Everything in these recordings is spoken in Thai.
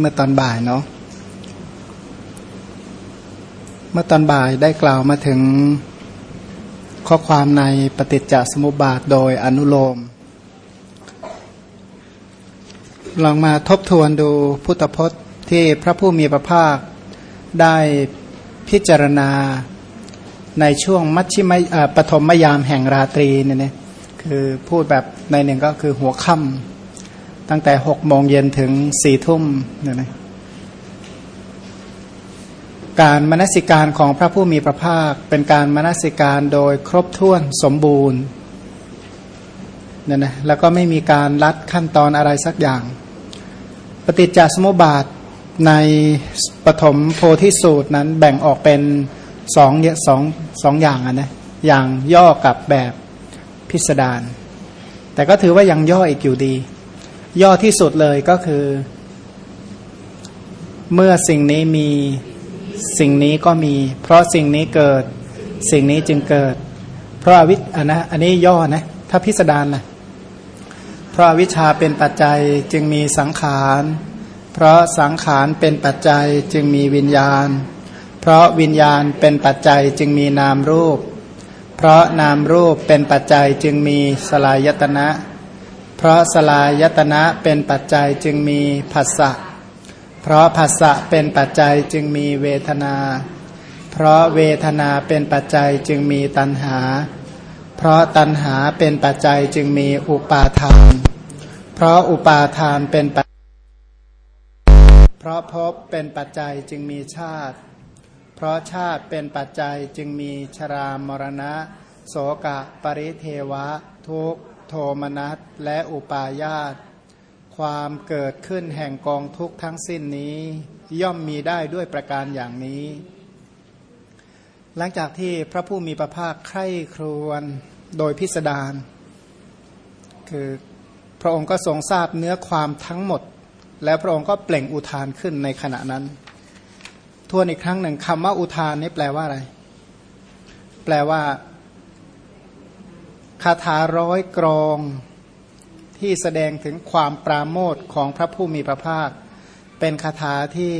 เมื่อตอนบ่ายเนาะเมื่อตอนบ่ายได้กล่าวมาถึงข้อความในปฏิจจสมุปบาทโดยอนุโลม ลองมาทบทวนดูพุทธพจน์ที่พระผู้มีพระภาคได้พิจารณาในช่วงมัชชิมปฐมมยามแห่งราตรีเนี่ยนะคือพูดแบบในหนึ่งก็คือหัวค่ำ ตั้งแต่หกโมงเย็นถึงสี่ทุ่มเนี่ยนะการมนสิการของพระผู้มีพระภาค เป็นการมนสิการโดยครบถ้วนสมบูรณ์เนี่ยนะแล้วก็ไม่มีการลัดขั้นตอนอะไรสักอย่าง ปฏิจจสมุปบาทในปฐมโพธิสูตรนั้นแบ่งออกเป็นสองสองสองอย่างนะอย่างย่อกับแบบพิสดารแต่ก็ถือว่ายังย่ออีกอยู่ดี ย่อที่สุดเลยก็คือ เมื่อสิ่งนี้มีสิ่งนี้ก็มี เพราะสิ่งนี้เกิดสิ่งนี้จึงเกิด เพราะวิอันนะอันนี้ย่อนะถ้าพิสดารนะเพราะวิชาเป็นปัจจัยจึงมีสังขาร เพราะสังขารเป็นปัจจัยจึงมีวิญญาณ เพราะวิญญาณเป็นปัจจัยจึงมีนามรูป เพราะนามรูปเป็นปัจจัยจึงมีสลายตนะ เพราะสลายตนะเป็นปัจจัยจึงมีผัสสะ เพราะผัสสะเป็นปัจจัยจึงมีเวทนา เพราะเวทนาเป็นปัจจัยจึงมีตัณหา เพราะตัณหาเป็นปัจจัยจึงมีอุปาทาน เพราะอุปาทานเป็นปัจเพราะพบเป็นปัจจัยจึงมีชาติ เพราะชาติเป็นปัจจัยจึงมีชรามรณะ โสกะ ปริเทวะ ทุก โทมนัสและอุปาญาตความเกิดขึ้นแห่งกองทุกทั้งสิ้นนี้ ย่อมมีได้ด้วยประการอย่างนี้ หลังจากที่พระผู้มีพระภาคใคร่ครวญโดยพิสดารคือพระองค์ก็ทรงทราบเนื้อความทั้งหมด แล้วพระองค์ก็เปล่งอุทานขึ้นในขณะนั้น ทวนอีกครั้งหนึ่งคำว่าอุทานนี่แปลว่าอะไร แปลว่า คาถาร้อยกรองที่แสดงถึงความปราโมทของพระผู้มีพระภาค เป็นคาถาที่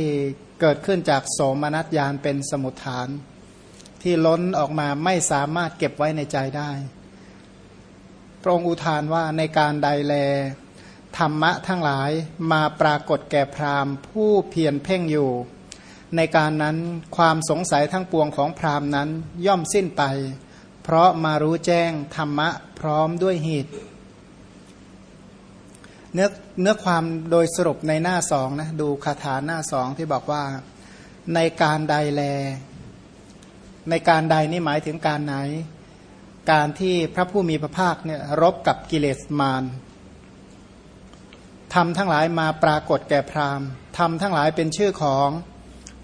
เกิดขึ้นจากโสมนัสยานเป็นสมุทฐาน ที่ล้นออกมาไม่สามารถเก็บไว้ในใจได้ พระองค์อุทานว่าในการใดแล ธรรมะทั้งหลายมาปรากฏแก่พราหมณ์ ผู้เพียรเพ่งอยู่ ในการนั้นความสงสัยทั้งปวงของพราหมณ์นั้นย่อมสิ้นไป เพราะมารู้แจ้งธรรมะพร้อมด้วยเหตุ เนื้อเนื้อความโดยสรุปในหน้าสองนะดูคาถาหน้าสองที่บอกว่าในการใดแล ในการใดนี่หมายถึงการไหน การที่พระผู้มีพระภาคเนี่ยรบกับกิเลสมารธรรมทั้งหลายมาปรากฏแก่พราหมณ์ธรรมทั้งหลายเป็นชื่อของ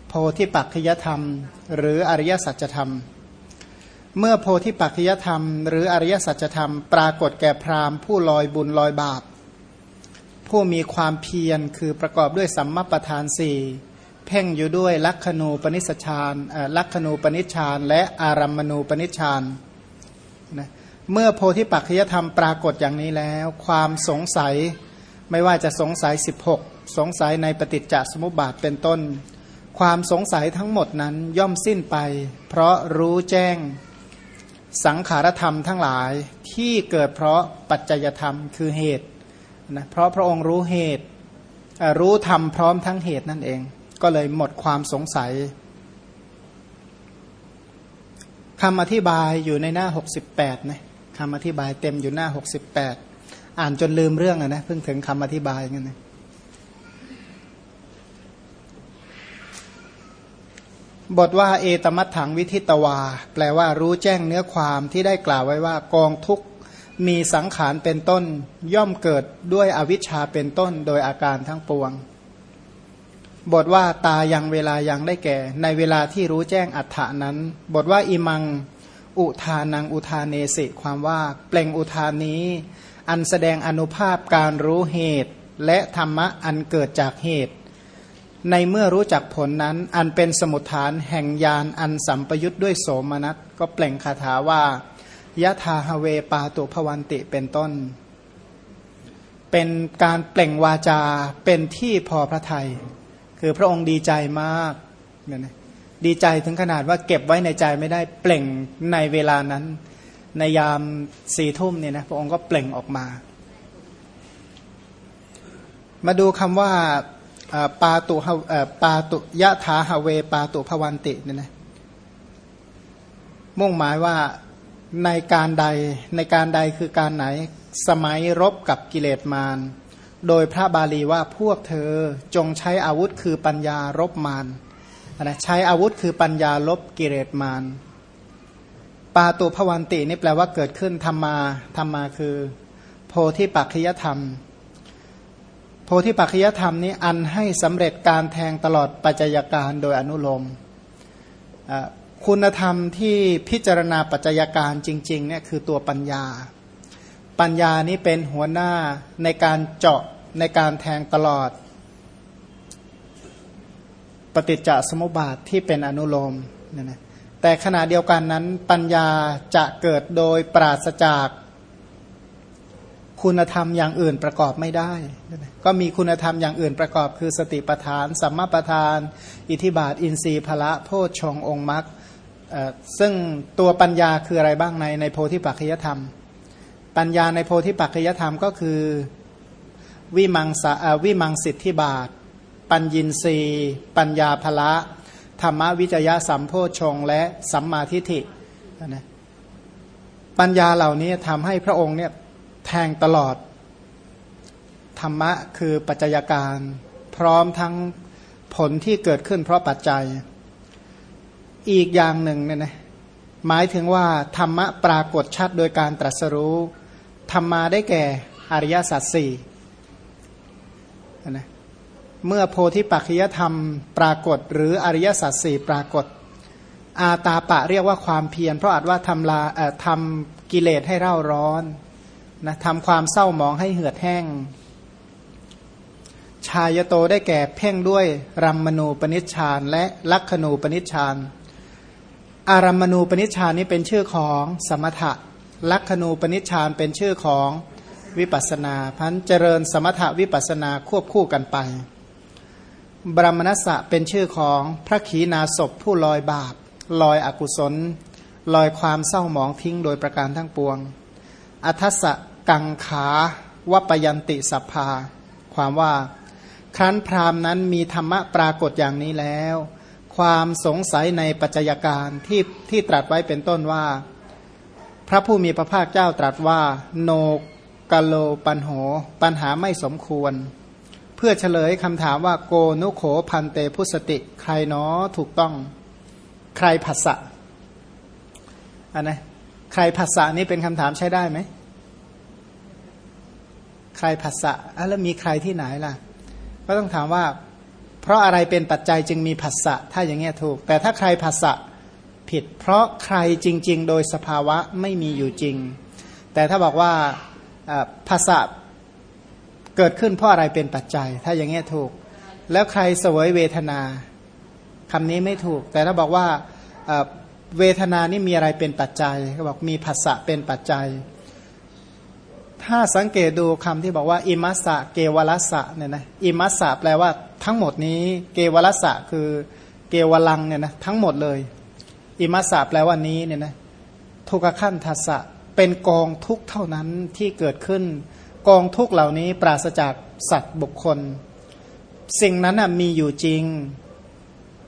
โพธิปักขยธรรม หรืออริยสัจธรรม เมื่อโพธิปักขยธรรมหรืออริยสัจธรรม ปรากฏแก่พราหมณ์ผู้ลอยบุญลอยบาป ผู้มีความเพียรคือประกอบด้วยสัมมาประธานสี่เพ่งอยู่ด้วยลักขณูปนิสชานลักขณูปนิชฌานและอารัมมณูปนิชฌานนะเมื่อโพธิปักขยธรรมปรากฏอย่างนี้แล้ว ความสงสัยไม่ว่าจะสงสัย 16 สงสัยในปฏิจจสมุปบาทเป็นต้น ความสงสัยทั้งหมดนั้นย่อมสิ้นไป เพราะรู้แจ้ง สังขารธรรมทั้งหลายที่เกิดเพราะปัจจัยธรรมคือเหตุนะเพราะพระองค์รู้เหตุรู้ธรรมพร้อมทั้งเหตุนั่นเอง ก็เลยหมดความสงสัยคำอธิบายอยู่ในหน้า 68นะคำอธิบายเต็มอยู่หน้า 68 อ่านจนลืมเรื่องอะนะเพิ่งถึงคำอธิบายกันนะ บทว่าเอตมัตถังวิทิตวา แปลว่ารู้แจ้งเนื้อความที่ได้กล่าวไว้ว่ากองทุกมีสังขารเป็นต้น ย่อมเกิดด้วยอวิชชาเป็นต้นโดยอาการทั้งปวง บทว่าตายังเวลายังได้แก่ ในเวลาที่รู้แจ้งอัฏฐานั้น บทว่าอิมัง อุทานังอุทาเนสิความว่า เปล่งอุทานนี้ อันแสดงอนุภาพการรู้เหตุ และธรรมะอันเกิดจากเหตุ ในเมื่อรู้จักผลนั้น อันเป็นสมุทฐานแห่งยานอันสัมปยุทธ์ด้วยโสมนัสก็เปล่งคาถาว่ายะธาฮเวปาตุพวันติเป็นต้น เป็นการเปล่งวาจาเป็นที่พอพระทยัยคือพระองค์ดีใจมากเนี่ยนะดีใจถึงขนาดว่าเก็บไว้ในใจไม่ได้เปล่งในเวลานั้น ในยามสี่ทุ่มเนี่ยนะพระองค์ก็เปล่งออกมา มาดูคำว่า ปาตุปาตุยะถาหเว ปาตุภวันติเนี่ยนะมุ่งหมายว่าในการใดในการใดคือการไหนสมัยรบกับกิเลสมาร โดยพระบาลีว่าพวกเธอจงใช้อาวุธคือปัญญารบมารนะใช้อาวุธคือปัญญาลบกิเลสมารปาตุภวันตินี่แปลว่าเกิดขึ้นธรรมาธรรมาคือ โพธิปัจจยธรรม โพธิปัจจยธรรมนี้อันให้สำเร็จการแทงตลอดปัจจัยการโดยอนุโลมคุณธรรมที่พิจารณาปัจจัยการจริงๆเนี่ยคือตัวปัญญา ปัญญานี้เป็นหัวหน้าในการเจาะในการแทงตลอด ปฏิจจสมุปบาทที่เป็นอนุโลมเนี่ยนะแต่ขณะเดียวกันนั้นปัญญาจะเกิดโดยปราศจาก คุณธรรมอย่างอื่นประกอบไม่ได้ ก็มีคุณธรรมอย่างอื่นประกอบ คือสติปทาน สัมมาปทาน อิทิบาท อินทรีย์พละโพชฌงองค์มรรคซึ่งตัวปัญญาคืออะไรบ้างในในโพธิปัจจยธรรม ปัญญาในโพธิปัจจยธรรมก็คือวิมังสาวิมังสิทธิบาท ปัญญินรีปัญญาภละธรรมวิจยะสัมโพชงและสัมมาทิฏฐินะปัญญาเหล่านี้ทำให้พระองค์เนี่ย แทงตลอด ธรรมะคือปัจจัยการ พร้อมทั้งผลที่เกิดขึ้นเพราะปัจจัย อีกอย่างหนึ่งเนี่ยนะหมายถึงว่า ธรรมะปรากฏชัดโดยการตรัสรู้ธรรมาได้แก่อริยสัจสี่นะเมื่อโพธิปัจจยธรรมปรากฏ หรืออริยสัจสี่ปรากฏ อาตาปะเรียกว่าความเพียรเพราะอาจว่าทำลาทำกิเลสให้เร่าร้อน นะทำความเศร้าหมองให้เหือดแห้ง ชายโตได้แก่เพ่งด้วยรัมมณูปนิชฌานและลักขณูปนิชฌานอารัมมณูปนิชฌานนี้เป็นชื่อของสมถะ ลักขณูปนิชฌานเป็นชื่อของวิปัสนาพันเจริญสมถะวิปัสนาควบคู่กันไป บรมนัสะเป็นชื่อของพระขีณาศพผู้ลอยบาปลอยอกุศล ลอยความเศร้าหมองทิ้งโดยประการทั้งปวง อัทสะ กังขาวปยันติสัพพา ความว่า ครั้นพราหมนั้นมีธรรมะปรากฏอย่างนี้แล้ว ความสงสัยในปัจจัยการที่ที่ตรัสไว้เป็นต้นว่า พระผู้มีพระภาคเจ้าตรัสว่า โนกโลปันโห ปัญหาไม่สมควร เพื่อเฉลยคำถามว่าโกนุโขพันเตพุสติ ใครเนอถูกต้อง ใครผัสสะอันนะใครผัสสะนี่เป็นคำถามใช้ได้ไหม ใครผัสสะแล้วมีใครที่ไหนล่ะ ก็ต้องถามว่า เพราะอะไรเป็นปัจจัยจึงมีผัสสะถ้าอย่างเงี้ยถูก แต่ถ้าใครผัสสะผิด เพราะใครจริง ๆ โดยสภาวะไม่มีอยู่จริง แต่ถ้าบอกว่าผัสสะเกิดขึ้นเพราะอะไรเป็นปัจจัย ถ้าอย่างเงี้ยถูก แล้วใครเสวยเวทนาคำนี้ไม่ถูก แต่ถ้าบอกว่าเวทนานี่มีอะไรเป็นปัจจัย ก็บอกมีผัสสะเป็นปัจจัย ถ้าสังเกตดูคำที่บอกว่า อิมัสสะเกวลัสสะเนี่ยนะอิมัสสะแปลว่าทั้งหมดนี้ เกวลัสสะคือเกวลังเนี่ยนะทั้งหมดเลย อิมัสสะแปลว่านี้เนี่ยนะทุกขั้นทัสสะเป็นกองทุกเท่านั้นที่เกิดขึ้น กองทุกเหล่านี้ปราศจากสัตว์บุคคล สิ่งนั้นมีอยู่จริง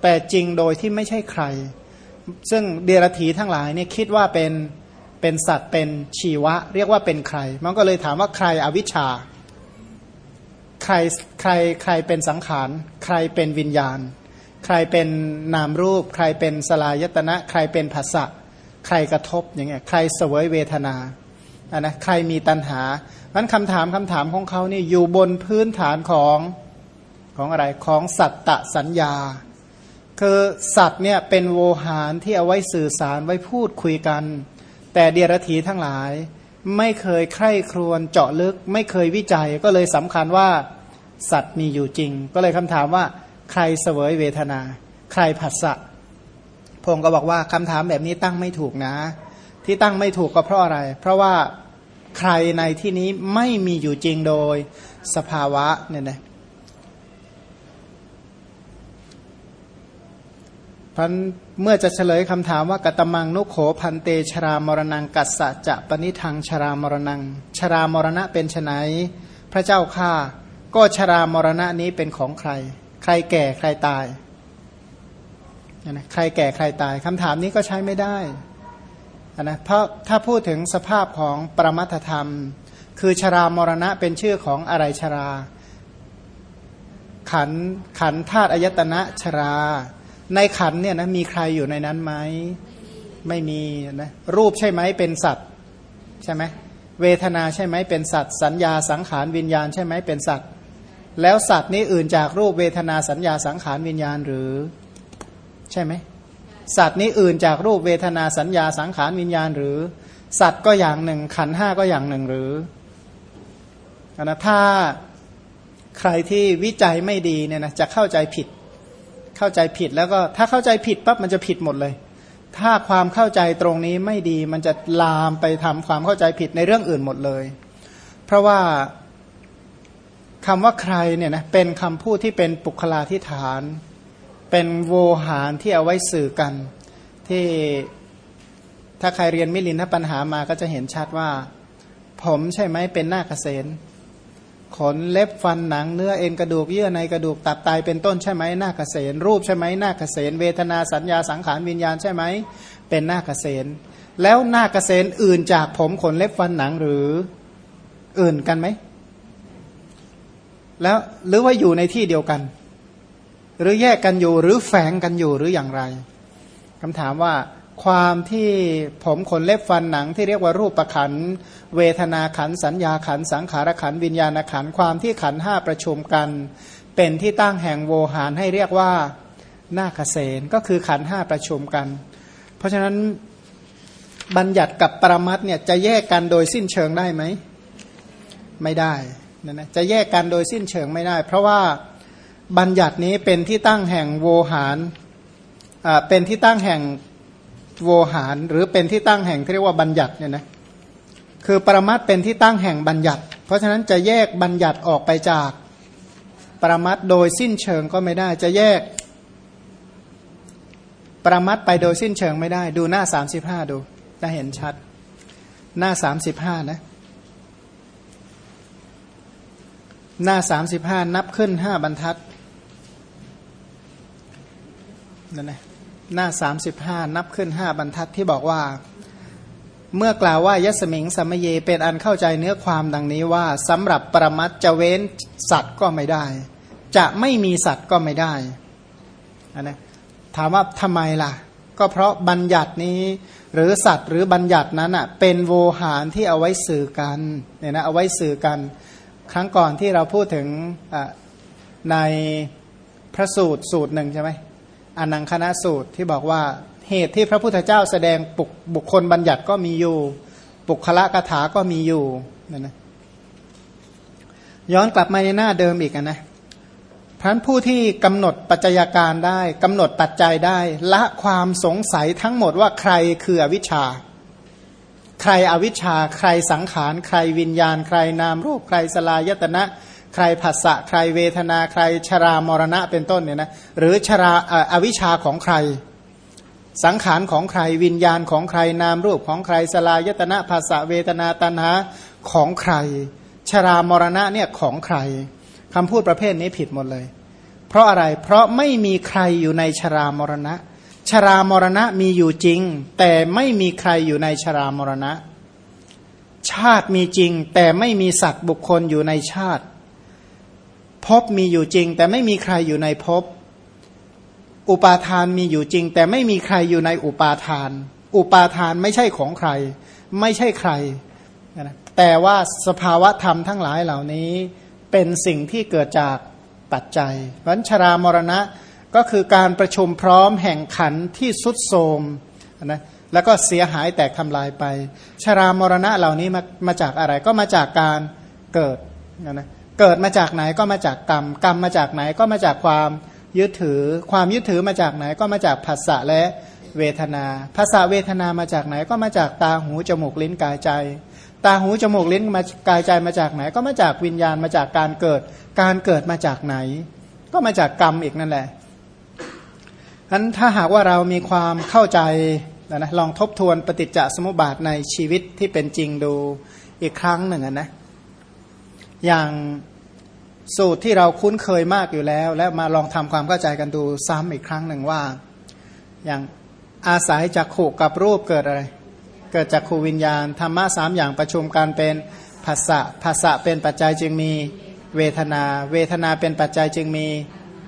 แต่จริงโดยที่ไม่ใช่ใคร ซึ่งเดรัจฉีทั้งหลายเนี่ยคิดว่าเป็น เป็นสัตว์เป็นชีวะ เรียกว่าเป็นใคร มันก็เลยถามว่าใครอวิชชา ใครใครใครเป็นสังขาร ใครเป็นวิญญาณ ใครเป็นนามรูป ใครเป็นสลายตนะ ใครเป็นภาษะใครกระทบอย่างเงี้ยใครเสวยเวทนาอะนะใครมีตัณหานั้นคำถามคำถามของเขานี่อยู่บนพื้นฐานของของอะไรของสัตตสัญญา คือสัตว์เนี่ยเป็นโวหารที่เอาไว้สื่อสารไว้พูดคุยกัน แต่เดียรถีทั้งหลาย ไม่เคยใคร่ครวญเจาะลึก ไม่เคยวิจัยก็เลยสำคัญว่าสัตว์มีอยู่จริง ก็เลยคำถามว่า ใครเสวยเวทนา ใครผัสสะพงก็บอกว่าคำถามแบบนี้ตั้งไม่ถูกนะ ที่ตั้งไม่ถูกก็เพราะอะไร เพราะว่าใครในที่นี้ไม่มีอยู่จริงโดยสภาวะเนี่ยนะพัน เมื่อจะเฉลยคำถามว่ากตมังนุโขพันเตชรามรณังกัสสะจะปณิทังชรามรณัง ชรามรณะเป็นไนพระเจ้าข้าก็ชรามรณะนี้เป็นของใคร ใครแก่ใครตายนะใครแก่ใครตายคำถามนี้ก็ใช้ไม่ได้นะเพราะถ้าพูดถึงสภาพของปรมัตธรรม คือชรามรณะเป็นชื่อของอะไรชรา ขันขันธาตุอายตนะชรา ในขันเนี่ยนะมีใครอยู่ในนั้นไหมไม่มีนะรูปใช่ไหมเป็นสัตว์ใช่ไหมเวทนาใช่ไหมเป็นสัตว์ สัญญาสังขารวิญญาณใช่ไหมเป็นสัตว์ แล้วสัตว์นี้อื่นจากรูปเวทนาสัญญาสังขารวิญญาณหรือ ใช่ไหมสัตว์นี้อื่นจากรูปเวทนาสัญญาสังขารวิญญาณหรือ สัตว์ก็อย่างหนึ่ง ขันห้าก็อย่างหนึ่งหรือนะถ้าใครที่วิจัยไม่ดีเนี่ยนะจะเข้าใจผิด เข้าใจผิดแล้วก็ถ้าเข้าใจผิดปั๊บมันจะผิดหมดเลย ถ้าความเข้าใจตรงนี้ไม่ดีมันจะลามไปทำความเข้าใจผิดในเรื่องอื่นหมดเลย เพราะว่าคำว่าใครเนี่ยนะเป็นคำพูดที่เป็นปุคลาธิฐาน เป็นโวหารที่เอาไว้สื่อกัน ที่ถ้าใครเรียนมิลินทปัญหามาก็จะเห็นชัดว่า ผมใช่ไหมเป็นหน้าเกษณ ขนเล็บฟันหนังเนื้อเอ็นกระดูกเยื่อในกระดูกตับไตเป็นต้นใช่ไหมหน้าเกษณรูปใช่ไหมหน้าเกษณเวทนาสัญญาสังขารวิญญาณใช่ไหมเป็นหน้าเกษณแล้วหน้าเกษณอื่นจากผมขนเล็บฟันหนังหรืออื่นกันไหมแล้วหรือว่าอยู่ในที่เดียวกัน หรือแยกกันอยู่หรือแฝงกันอยู่หรืออย่างไรคำถามว่า ความที่ผมขนเล็บฟันหนังที่เรียกว่ารูปประขัน เวทนาขันสัญญาขันสังขารขันวิญญาณขันความที่ขันห้าประชุมกัน เป็นที่ตั้งแห่งโวหารให้เรียกว่านาคเสนก็คือขันห้าประชุมกัน เพราะฉะนั้นบัญญัติกับปรมัตเนี่ยจะแยกกันโดยสิ้นเชิงได้ไหม ไม่ได้นะนะจะแยกกันโดยสิ้นเชิงไม่ได้ เพราะว่าบัญญัตินี้เป็นที่ตั้งแห่งโวหารเป็นที่ตั้งแห่ง โวหาร หรือเป็นที่ตั้งแห่งที่เรียกว่าบัญญัติเนี่ยนะคือปรมัตเป็นที่ตั้งแห่งบัญญัติ เพราะฉะนั้นจะแยกบัญญัติออกไปจากปรมัตโดยสิ้นเชิงก็ไม่ได้จะแยกปรมัตไปโดยสิ้นเชิงไม่ได้ ดูหน้าสามสิบห้าดูจะเห็นชัด หน้าสามสิบห้านะ หน้าสามสิบห้านับขึ้นห้าบรรทัดนั่นนะ หน้าสามสิบห้านับขึ้นห้าบรรทัดที่บอกว่า เมื่อกล่าวว่ายสมิงสัมเยเป็นอันเข้าใจเนื้อความดังนี้ว่าสำหรับปรมัตจะเว้นสัตว์ก็ไม่ได้ จะไม่มีสัตว์ก็ไม่ได้นนะถามว่าทำไมล่ะ ก็เพราะบัญญัตินี้หรือสัตว์หรือบัญญัตินั้นอะเป็นโวหารที่เอาไว้สื่อกันเนี่ยนะเอาไว้สื่อกัน ครั้งก่อนที่เราพูดถึงในพระสูตรสูตรหนึ่งใช่ไหม อนังคณะสูตรที่บอกว่าเหตุที่พระพุทธเจ้าแสดงปุบุคคลบัญญัติก็มีอยู่ ปุคละกถาก็มีอยู่นั่นะย้อนกลับมาในหน้าเดิมอีกนะพันผู้ที่กำหนดปัจจัยการได้กำหนดปัจจัยได้ ละความสงสัยทั้งหมดว่าใครคืออวิชชา ใครอวิชชา ใครสังขาร ใครวิญญาณ ใครนามรูป ใครสลายตนะ ใครผัสสะใครเวทนาใครชรามรณะเป็นต้นเนี่ยนะหรือชราอวิชาของใคร สังขารของใครวิญญาณของใครนามรูปของใครสลายตนะผัสสะเวทนาตัณหาของใคร ชรามรณะเนี่ยของใครคำพูดประเภทนี้ผิดหมดเลย เพราะอะไรเพราะไม่มีใครอยู่ในชรามรณะ ชรามรณะมีอยู่จริง แต่ไม่มีใครอยู่ในชรามรณะ ชาติมีจริง แต่ไม่มีสัตว์บุคคลอยู่ในชาติ ภพมีอยู่จริง แต่ไม่มีใครอยู่ในภพอุปาทานมีอยู่จริง แต่ไม่มีใครอยู่ในอุปาทาน อุปาทานไม่ใช่ของใคร ไม่ใช่ใครนะแต่ว่าสภาวะธรรมทั้งหลายเหล่านี้เป็นสิ่งที่เกิดจากปัจจัยวัญชรามรณะก็คือการประชุมพร้อมแห่งขันที่สุดโทมนะแล้วก็เสียหายแตกทำลายไป ชรามรณะเหล่านี้มามาจากอะไรก็มาจากการเกิดนะ เกิดมาจากไหนก็มาจากกรรม กรรมมาจากไหนก็มาจากความยึดถือ ความยึดถือมาจากไหนก็มาจากภาษะและเวทนาภาษาเวทนามาจากไหนก็มาจากตาหูจมูกลิ้นกายใจ ตาหูจมูกลิ้นมากายใจมาจากไหน ก็มาจากวิญญาณมาจากการเกิด การเกิดมาจากไหน ก็มาจากกรรมอีกนั่นแหละนั้นถ้าหากว่าเรามีความเข้าใจนะนะลองทบทวนปฏิจจสมุปบาทในชีวิตที่เป็นจริงดูอีกครั้งหนึ่งนะ อย่างสูตรที่เราคุ้นเคยมากอยู่แล้ว แล้วมาลองทำความเข้าใจกันดูซ้ำอีกครั้งหนึ่งว่า อย่างอาศัยจากขู่กับรูปเกิดอะไร เกิดจากขูวิญญาณธรรมะสามอย่างประชุมกันเป็นภาษะภาษะเป็นปัจจัยจึงมีเวทนา เวทนาเป็นปัจจัยจึงมี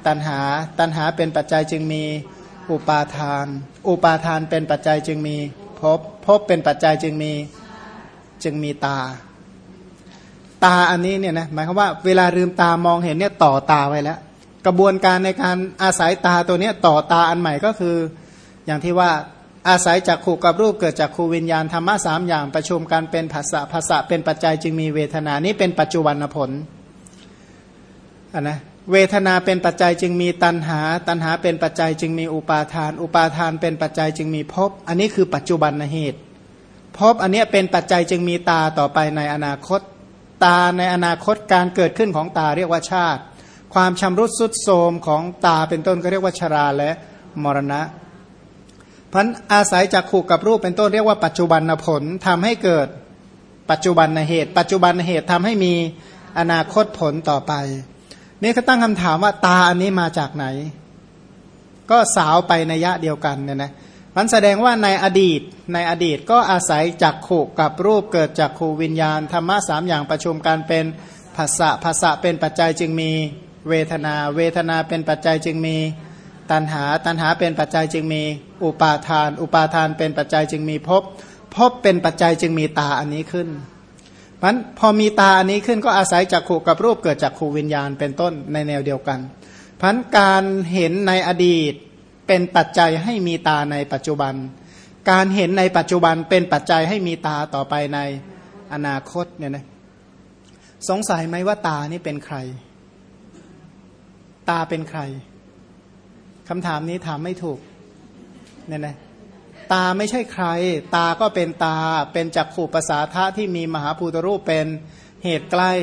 ตัณหา ตัณหาเป็นปัจจัยจึงมีอุปาทาน อุปาทานเป็นปัจจัยจึงมีภพภพเป็นปัจจัยจึงมีจึงมีตา ตาอันนี้เนี่ยนะหมายความว่าเวลาลืมตามองเห็นเนี่ยต่อตาไว้แล้ว กระบวนการในการอาศัยตาตัวนี้ต่อตาอันใหม่ก็คือ อย่างที่ว่าอาศัยจากขู่กับรูปเกิดจากขูวิญญาณธรรมะสามอย่างประชุมกันเป็นภาษาภาษาเป็นปัจจัยจึงมีเวทนานี้เป็นปัจจุบันผลอันนะเวทนาเป็นปัจจัยจึงมีตัณหา ตัณหาเป็นปัจจัยจึงมีอุปาทาน อุปาทานเป็นปัจจัยจึงมีภพอันนี้คือปัจจุบันเหตุภพอันนี้เป็นปัจจัยจึงมีตาต่อไปในอนาคต ตาในอนาคตการเกิดขึ้นของตาเรียกว่าชาติ ความชำรุดสุดโทมของตาเป็นต้นก็เรียกว่าชราและมรณะพันอาศัยจากขู่กับรูปเป็นต้นเรียกว่าปัจจุบันผลทำให้เกิดปัจจุบันเหตุ ปัจจุบันเหตุทำให้มีอนาคตผลต่อไป นี่เขาตั้งคำถามว่าตาอันนี้มาจากไหน ก็สาวไปในยะเดียวกันเนี่ยนะ มันแสดงว่าในอดีตในอดีตก็อาศัยจากขู่กับรูปเกิดจากขูวิญญาณธรรมะสามอย่างประชุมกันเป็นภาษะภาษะเป็นปัจจัยจึงมีเวทนา เวทนาเป็นปัจจัยจึงมีตัณหา ตัณหาเป็นปัจจัยจึงมีอุปาทาน อุปาทานเป็นปัจจัยจึงมีภพภพเป็นปัจจัยจึงมีตาอันนี้ขึ้นมันพอมีตาอันนี้ขึ้นก็อาศัยจากขู่กับรูปเกิดจากขูวิญญาณเป็นต้นในแนวเดียวกันพันการเห็นในอดีต เป็นปัจจัยให้มีตาในปัจจุบัน การเห็นในปัจจุบันเป็นปัจจัยให้มีตาต่อไปในอนาคตเนี่ยนะสงสัยไหมว่าตานี่เป็นใคร ตาเป็นใครคำถามนี้ถามไม่ถูกเนี่ยนะตาไม่ใช่ใคร ตาก็เป็นตาเป็นจักขู่ภาษาทะที่มีมหาภูตรูปเป็นเหตุใกล้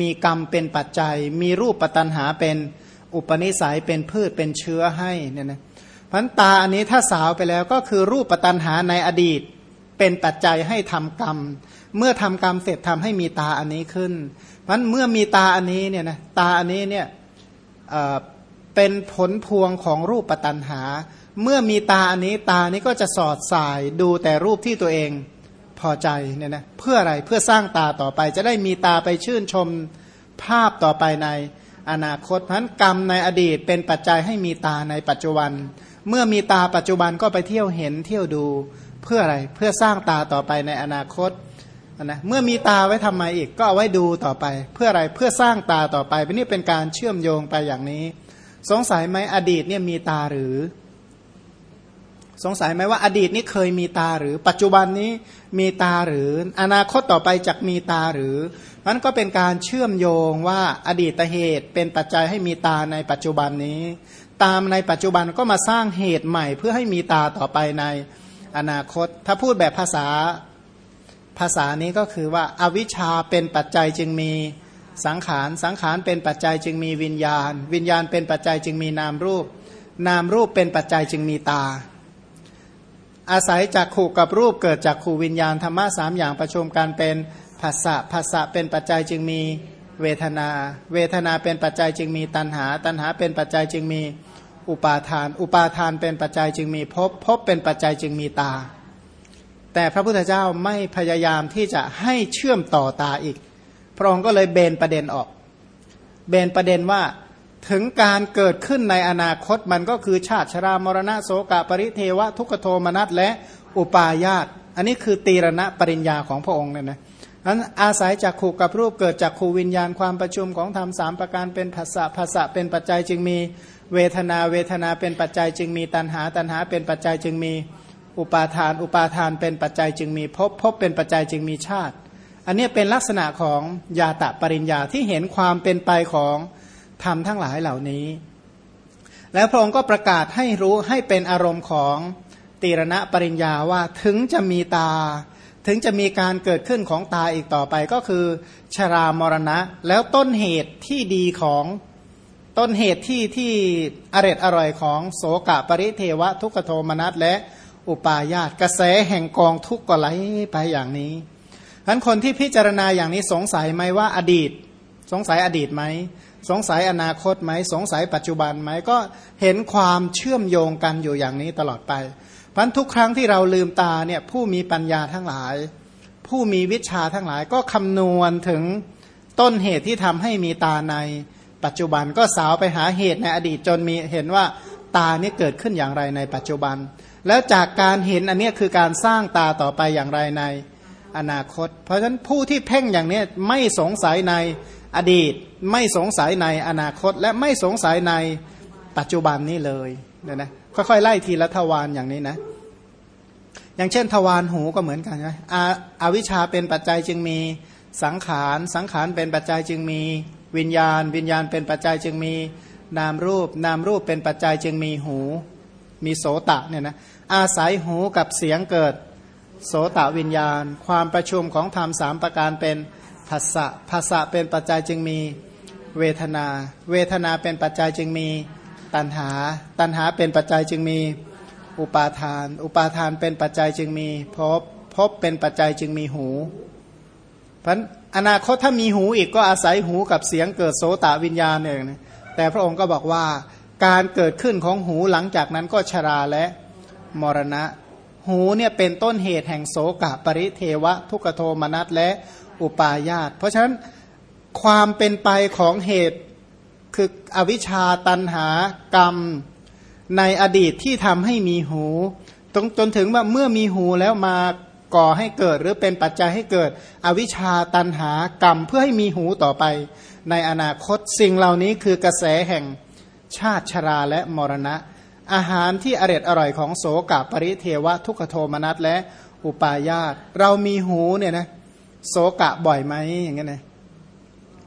มีกรรมเป็นปัจจัย มีรูปปัตนหาเป็นอุปนิสัยเป็นพืชเป็นเชื้อให้เนี่ยนะ พันตาอันนี้ถ้าสาวไปแล้วก็คือรูปปัตนหาในอดีต เป็นปัจจัยให้ทำกรรม เมื่อทำกรรมเสร็จทำให้มีตาอันนี้ขึ้นพันเมื่อมีตาอันนี้เนี่ยนะตาอันนี้เนี่ยเป็นผลพวงของรูปปัตนหา เมื่อมีตาอันนี้ตานี้ก็จะสอดสายดูแต่รูปที่ตัวเองพอใจเนี่ยนะเพื่ออะไรเพื่อสร้างตาต่อไป จะได้มีตาไปชื่นชมภาพต่อไปในอนาคตพันกรรมในอดีตเป็นปัจจัยให้มีตาในปัจจุบัน เมื่อมีตาปัจจุบันก็ไปเที่ยวเห็นเที่ยวดูเพื่ออะไรเพื่อสร้างตาต่อไปในอนาคตนะเมื่อมีตาไว้ทำไมอีกก็เอาไว้ดูต่อไป เพื่ออะไรเพื่อสร้างตาต่อไปเป็นนี่เป็นการเชื่อมโยงไปอย่างนี้ สงสัยไหมอดีตเนี่ยมีตาหรือ สงสัยไหมว่าอดีตนี้เคยมีตาหรือ ปัจจุบันนี้มีตาหรือ อนาคตต่อไปจะมีตาหรือมันก็เป็นการเชื่อมโยงว่าอดีตเหตุเป็นปัจจัยให้มีตาในปัจจุบันนี้ ตามในปัจจุบันก็มาสร้างเหตุใหม่ เพื่อให้มีตาต่อไปในอนาคต ถ้าพูดแบบภาษาภาษานี้ก็คือว่าอาวิชชาเป็นปัจจัยจึงมีสังขาร สังขารเป็นปัจจัยจึงมีวิญญาณ วิญญาณเป็นปัจจัยจึงมีนามรูป นามรูปเป็นปัจจัยจึงมีตา อาศัยจากขู่กับรูปเกิดจากขู่วิญญาณธรรมะสามอย่างประชุมกันเป็นภาษะภาษะเป็นปัจจัยจึงมีเวทนา เวทนาเป็นปัจจัยจึงมีตัณหา ตัณหาเป็นปัจจัยจึงมี อุปาทาน อุปาทานเป็นปัจจัยจึงมีภพภพเป็นปัจจัยจึงมีตา แต่พระพุทธเจ้าไม่พยายามที่จะให้เชื่อมต่อตาอีก พระองค์ก็เลยเบนประเด็นออก เบนประเด็นว่าถึงการเกิดขึ้นในอนาคตมันก็คือชาติชรามรณะโสกปริเทวะ ทุกโทมนัสและอุปาญาต อันนี้คือตีรณะปริญญาของพระองค์เนี่ยนะนั้นอาศัยจากขู่กับรูปเกิดจากขู่วิญญาณความประชุมของธรรมสามประการเป็นภาษะภาษะเป็นปัจจัยจึงมี เวทนาเวทนาเป็นปัจจัยจึงมีตัณหา ตัณหาเป็นปัจจัยจึงมีอุปาทาน อุปาทานเป็นปัจจัยจึงมีภพภพเป็นปัจจัยจึงมีชาติ อันนี้เป็นลักษณะของยาตะปริญญาที่เห็นความเป็นไปของธรรมทั้งหลายเหล่านี้ แล้วพระองค์ก็ประกาศให้รู้ให้เป็นอารมณ์ของตีรณะปริญญาว่าถึงจะมีตา ถึงจะมีการเกิดขึ้นของตาอีกต่อไปก็คือ ชรามรณะ แล้วต้นเหตุที่ดีของ ต้นเหตุที่ที่อร็ดอร่อยของโสกะปริเทวะทุกโทมนัสและอุปาญาตกระแสแห่งกองทุกข์ก็ไหลไปอย่างนี้ฉะนั้นคนที่พิจารณาอย่างนี้สงสัยไหมว่าอดีต สงสัยอดีตไหมสงสัยอนาคตไหมสงสัยปัจจุบันไหมก็เห็นความเชื่อมโยงกันอยู่อย่างนี้ตลอดไปพันทุกครั้งที่เราลืมตาเนี่ยผู้มีปัญญาทั้งหลาย ผู้มีวิชาทั้งหลายก็คำนวณถึงต้นเหตุที่ทำให้มีตาใน ปัจจุบันก็สาวไปหาเหตุในอดีตจนมีเห็นว่าตานี่เกิดขึ้นอย่างไรในปัจจุบัน แล้วจากการเห็นอันนี้คือการสร้างตาต่อไปอย่างไรในอนาคต เพราะฉะนั้นผู้ที่เพ่งอย่างนี้ไม่สงสัยในอดีต ไม่สงสัยในอนาคต และไม่สงสัยในปัจจุบันนี้เลยเนี่ยนะค่อยๆไล่ทีละทวารอย่างนี้นะอย่างเช่น ทวารหูก็เหมือนกันใช่ไหมอวิชชาเป็นปัจจัยจึงมีสังขาร สังขารเป็นปัจจัยจึงมี วิญญาณ วิญญาณเป็นปัจจัยจึงมีนามรูป นามรูปเป็นปัจจัยจึงมีหู มีโสตะเนี่ยนะอาศัยหูกับเสียงเกิด โสตะวิญญาณ ความประชุมของธรรมสามประการเป็นภาษะภาษะเป็นปัจจัยจึงมีเวทนา เวทนาเป็นปัจจัยจึงมีตัณหา ตัณหาเป็นปัจจัยจึงมีอุปาทาน อุปาทานเป็นปัจจัยจึงมีพภพเป็นปัจจัยจึงมีหูพัน อนาคตถ้ามีหูอีกก็อาศัยหูกับเสียงเกิดโสตวิญญาณเองแต่พระองค์ก็บอกว่าการเกิดขึ้นของหูหลังจากนั้นก็ชราและมรณะ หูเนี่ยเป็นต้นเหตุแห่งโสกะปริเทวะ ทุกโทมนัสและอุปาญาต เพราะฉะนั้นความเป็นไปของเหตุคืออวิชชาตันหากรรมในอดีตที่ทำให้มีหูจนถึงว่าเมื่อมีหูแล้วมา ก่อให้เกิด หรือเป็นปัจจัยให้เกิด อวิชชาตันหากรรมเพื่อให้มีหูต่อไป ในอนาคตสิ่งเหล่านี้คือกระแสแห่งชาติชราและมรณะ อาหารที่อร็ดอร่อยของโสกปริเทวะทุกขโทมนัสและอุปาญาตเรามีหูเนี่ยนะโสกะบ่อยไหมอย่างเงี้ยนะ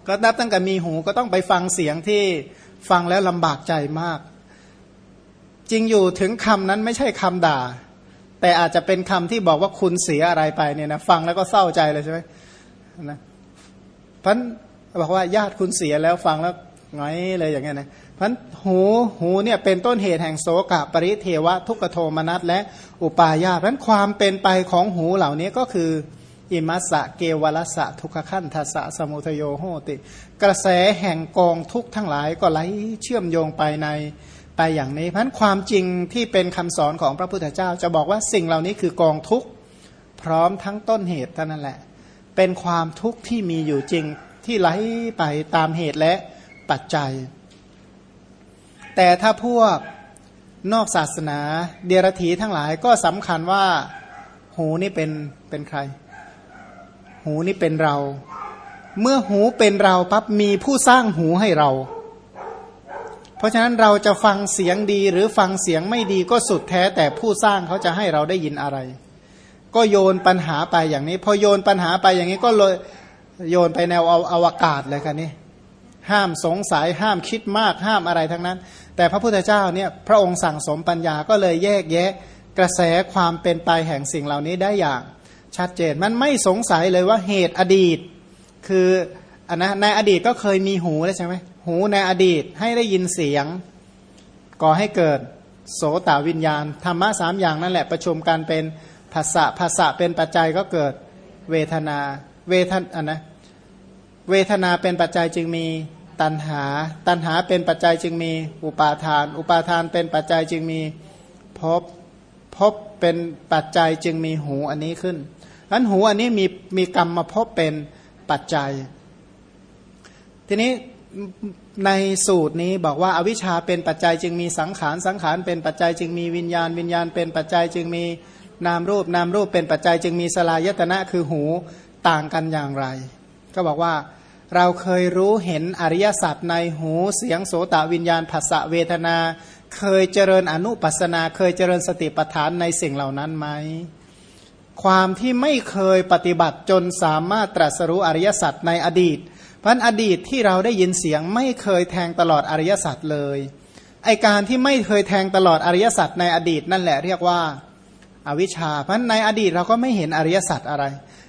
ก็นับตั้งแต่มีหูก็ต้องไปฟังเสียงที่ฟังแล้วลำบากใจมาก จริงอยู่ถึงคำนั้นไม่ใช่คำด่า แต่อาจจะเป็นคำที่บอกว่าคุณเสียอะไรไปเนี่ยนะฟังแล้วก็เศร้าใจเลยใช่ไหมนะพันบอกว่าญาติคุณเสียแล้วฟังแล้วไงเลยอย่างเงี้ยนะพันหูหูเนี่ยเป็นต้นเหตุแห่งโสกะปริเทวะทุกโทมนัสและอุปาญาพันความเป็นไปของหูเหล่านี้ก็คืออิมัสสะเกวลสะทุกขขั้นทัสสะสมุทโยโหติ กระแสแห่งกองทุกทั้งหลายก็ไหลเชื่อมโยงไปใน ไปอย่างนี้เพราะความจริงที่เป็นคำสอนของพระพุทธเจ้า จะบอกว่าสิ่งเหล่านี้คือกองทุกข์พร้อมทั้งต้นเหตุเท่านั้นแหละ เป็นความทุกข์ที่มีอยู่จริงที่ไหลไปตามเหตุและปัจจัย แต่ถ้าพวกนอกศาสนาเดียรถีทั้งหลายก็สำคัญว่าหูนี่เป็นเป็นใคร หูนี่เป็นเรา เมื่อหูเป็นเราปั๊บมีผู้สร้างหูให้เรา เพราะฉะนั้นเราจะฟังเสียงดีหรือฟังเสียงไม่ดีก็สุดแท้แต่ผู้สร้างเขาจะให้เราได้ยินอะไร ก็โยนปัญหาไปอย่างนี้ พอโยนปัญหาไปอย่างนี้ก็เลยโยนไปแนวเอาอวกาศเลยกันนี่ห้ามสงสัยห้ามคิดมากห้ามอะไรทั้งนั้น แต่พระพุทธเจ้าเนี่ยพระองค์สั่งสมปัญญาก็เลยแยกแยะกระแสความเป็นไปแห่งสิ่งเหล่านี้ได้อย่างชัดเจนมันไม่สงสัยเลยว่าเหตุอดีต คืออันนะในอดีตก็เคยมีหูแล้วใช่ไหม หูในอดีตให้ได้ยินเสียง ก่อให้เกิดโสตวิญญาณ ธรรมะสามอย่างนั่นแหละประชุมกันเป็นภาษะภาษะเป็นปัจจัยก็เกิดเวทนาเวทนนะเวทนาเป็นปัจจัยจึงมีตัณหา ตัณหาเป็นปัจจัยจึงมีอุปาทาน อุปาทานเป็นปัจจัยจึงมีพภพบเป็นปัจจัยจึงมีหูอันนี้ขึ้นนั้นหูอันนี้มีมีกรรมมาพบเป็นปัจจัย ทีนี้ ในสูตรนี้บอกว่าอาวิชชาเป็นปัจจัยจึงมีสังขารสังขารเป็นปัจจัยจึงมีวิญญาณ วิญญาณเป็นปัจจัยจึงมีนามรูปนามรูปเป็นปัจจัยจึงมีสลายตนะคือหูต่างกันอย่างไร ก็บอกว่าเราเคยรู้เห็นอริยสัจในหูเสียงโสตวิญญาณภาษะเวทนา เคยเจริญอนุปัสนา เคยเจริญสติปัฏฐานในสิ่งเหล่านั้นไหมความที่ไม่เคยปฏิบัติจนสามารถตรัสรู้อริยสัจในอดีต พันอดีตที่เราได้ยินเสียงไม่เคยแทงตลอดอริยสัจเลยไอการที่ไม่เคยแทงตลอดอริยสัจในอดีตนั่นแหละเรียกว่าอาวิชชา เพราะในอดีตเราก็ไม่เห็นอริยสัจอะไร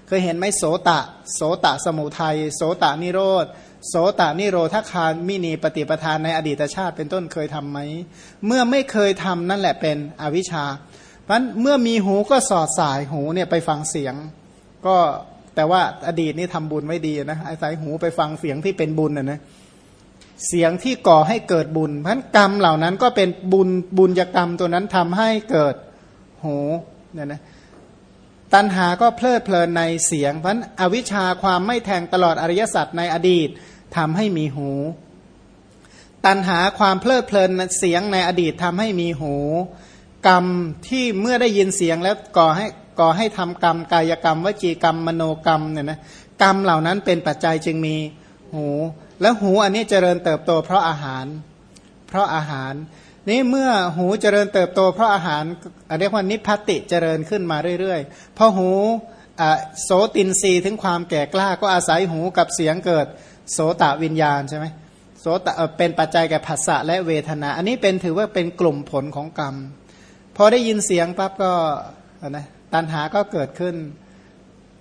เคยเห็นไหมโสตะ โสตะสมุทัยโสตะนิโรธโสตานิโรธคามินีปฏิปทานในอดีตชาติเป็นต้นเคยทำไหม เมื่อไม่เคยทำนั่นแหละเป็นอวิชชาเพราะเมื่อมีหูก็สอดสายหูเนี่ยไปฟังเสียง ก็ แต่ว่าอดีตนี่ทำบุญไว้ดีนะอาศัยหูไปฟังเสียงที่เป็นบุญนะนะเสียงที่ก่อให้เกิดบุญเพราะกรรมเหล่านั้นก็เป็นบุญบุญกรรมตัวนั้นทำให้เกิดหูเนี่ยนะตัณหาก็เพลิดเพลินในเสียงเพราะอวิชชาความไม่แทงตลอดอริยสัจในอดีตทำให้มีหู ตัณหาความเพลิดเพลินเสียงในอดีตทำให้มีหู กรรมที่เมื่อได้ยินเสียงแล้วก่อให้ ก่อให้ทำกรรมกายกรรม วจีกรรมมโนกรรมเนี่ยนะกรรมเหล่านั้นเป็นปัจจัยจึงมีหู แล้วหูอันนี้เจริญเติบโตเพราะอาหาร เพราะอาหาร นี้เมื่อหูเจริญเติบโต เพราะอาหารเรียกว่านิพพติเจริญขึ้นมาเรื่อยๆพอหูโสตินรีถึงความแก่กล้าก็อาศัยหูกับเสียงเกิด โสตวิญญาณใช่ไหมโสตเป็นปัจจัยแก่ผัสสะและเวทนา อันนี้เป็นถือว่าเป็นกลุ่มผลของกรรม พอได้ยินเสียงปั๊บก็นะ ตัณหาก็เกิดขึ้น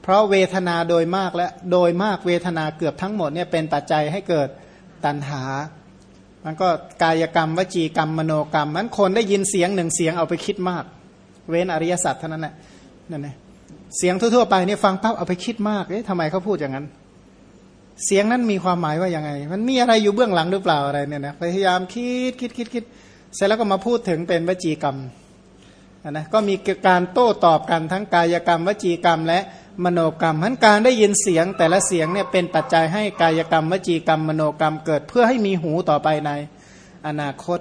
เพราะเวทนาโดยมากและโดยมากเวทนาเกือบทั้งหมดเนี่ยเป็นปัจจัยให้เกิดตัณหา มันก็กายกรรมวจีกรรมมโนกรรมมันคนได้ยินเสียงหนึ่งเสียงเอาไปคิดมาก เว้นอริยสัจเท่านั้นแหละนั่นเองเสียงทั่วๆไปเนี่ยฟังปั๊บเอาไปคิดมากเอ๊ะทำไมเขาพูดอย่างนั้น เสียงนั้นมีความหมายว่ายังไง มันมีอะไรอยู่เบื้องหลังหรือเปล่าอะไรเนี่ยนะพยายามคิดคิดคิดคิดเสร็จแล้วก็มาพูดถึงเป็นวจีกรรม นะก็มีการโต้ตอบกันทั้งกายกรรมวจีกรรม และมโนกรรมทั้นการได้ยินเสียงแต่ละเสียงเนี่ยเป็นปัจจัยให้กายกรรมวจีกรรมมโนกรรมเกิดเพื่อให้มีหูต่อไปในอนาคต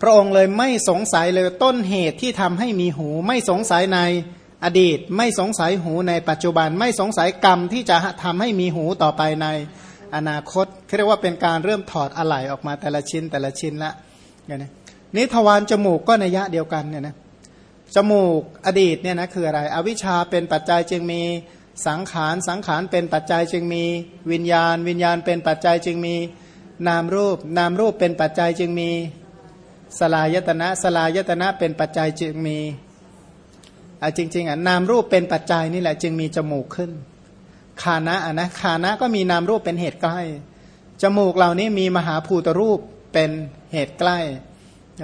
พระองค์เลยไม่สงสัยเลยต้นเหตุที่ทำให้มีหูไม่สงสัยในอดีต ไม่สงสัยหูในปัจจุบันไม่สงสัยกรรมที่จะทำให้มีหูต่อไปในอนาคตเรียกว่าเป็นการเริ่มถอดอะไหล่ออกมาแต่ละชิ้นแต่ละชิ้นละเนี่ยนะนี่ ทวารจมูกก็ในยะเดียวกันเนี่ยนะจมูกอดีตเนี่ยนะคืออะไร อวิชชาเป็นปัจจัยจึงมีสังขารสังขารเป็นปัจจัยจึงมีวิญญาณ วิญญาณเป็นปัจจัยจึงมีนามรูป นามรูปเป็นปัจจัยจึงมีสลายตนะสลายตนะเป็นปัจจัยจึงมีอะจริงๆอะนามรูปเป็นปัจจัยนี่แหละจึงมีจมูกขึ้นคานะอะนะคานะก็มีนามรูปเป็นเหตุใกล้จมูกเหล่านี้มีมหาภูตรูปเป็นเหตุใกล้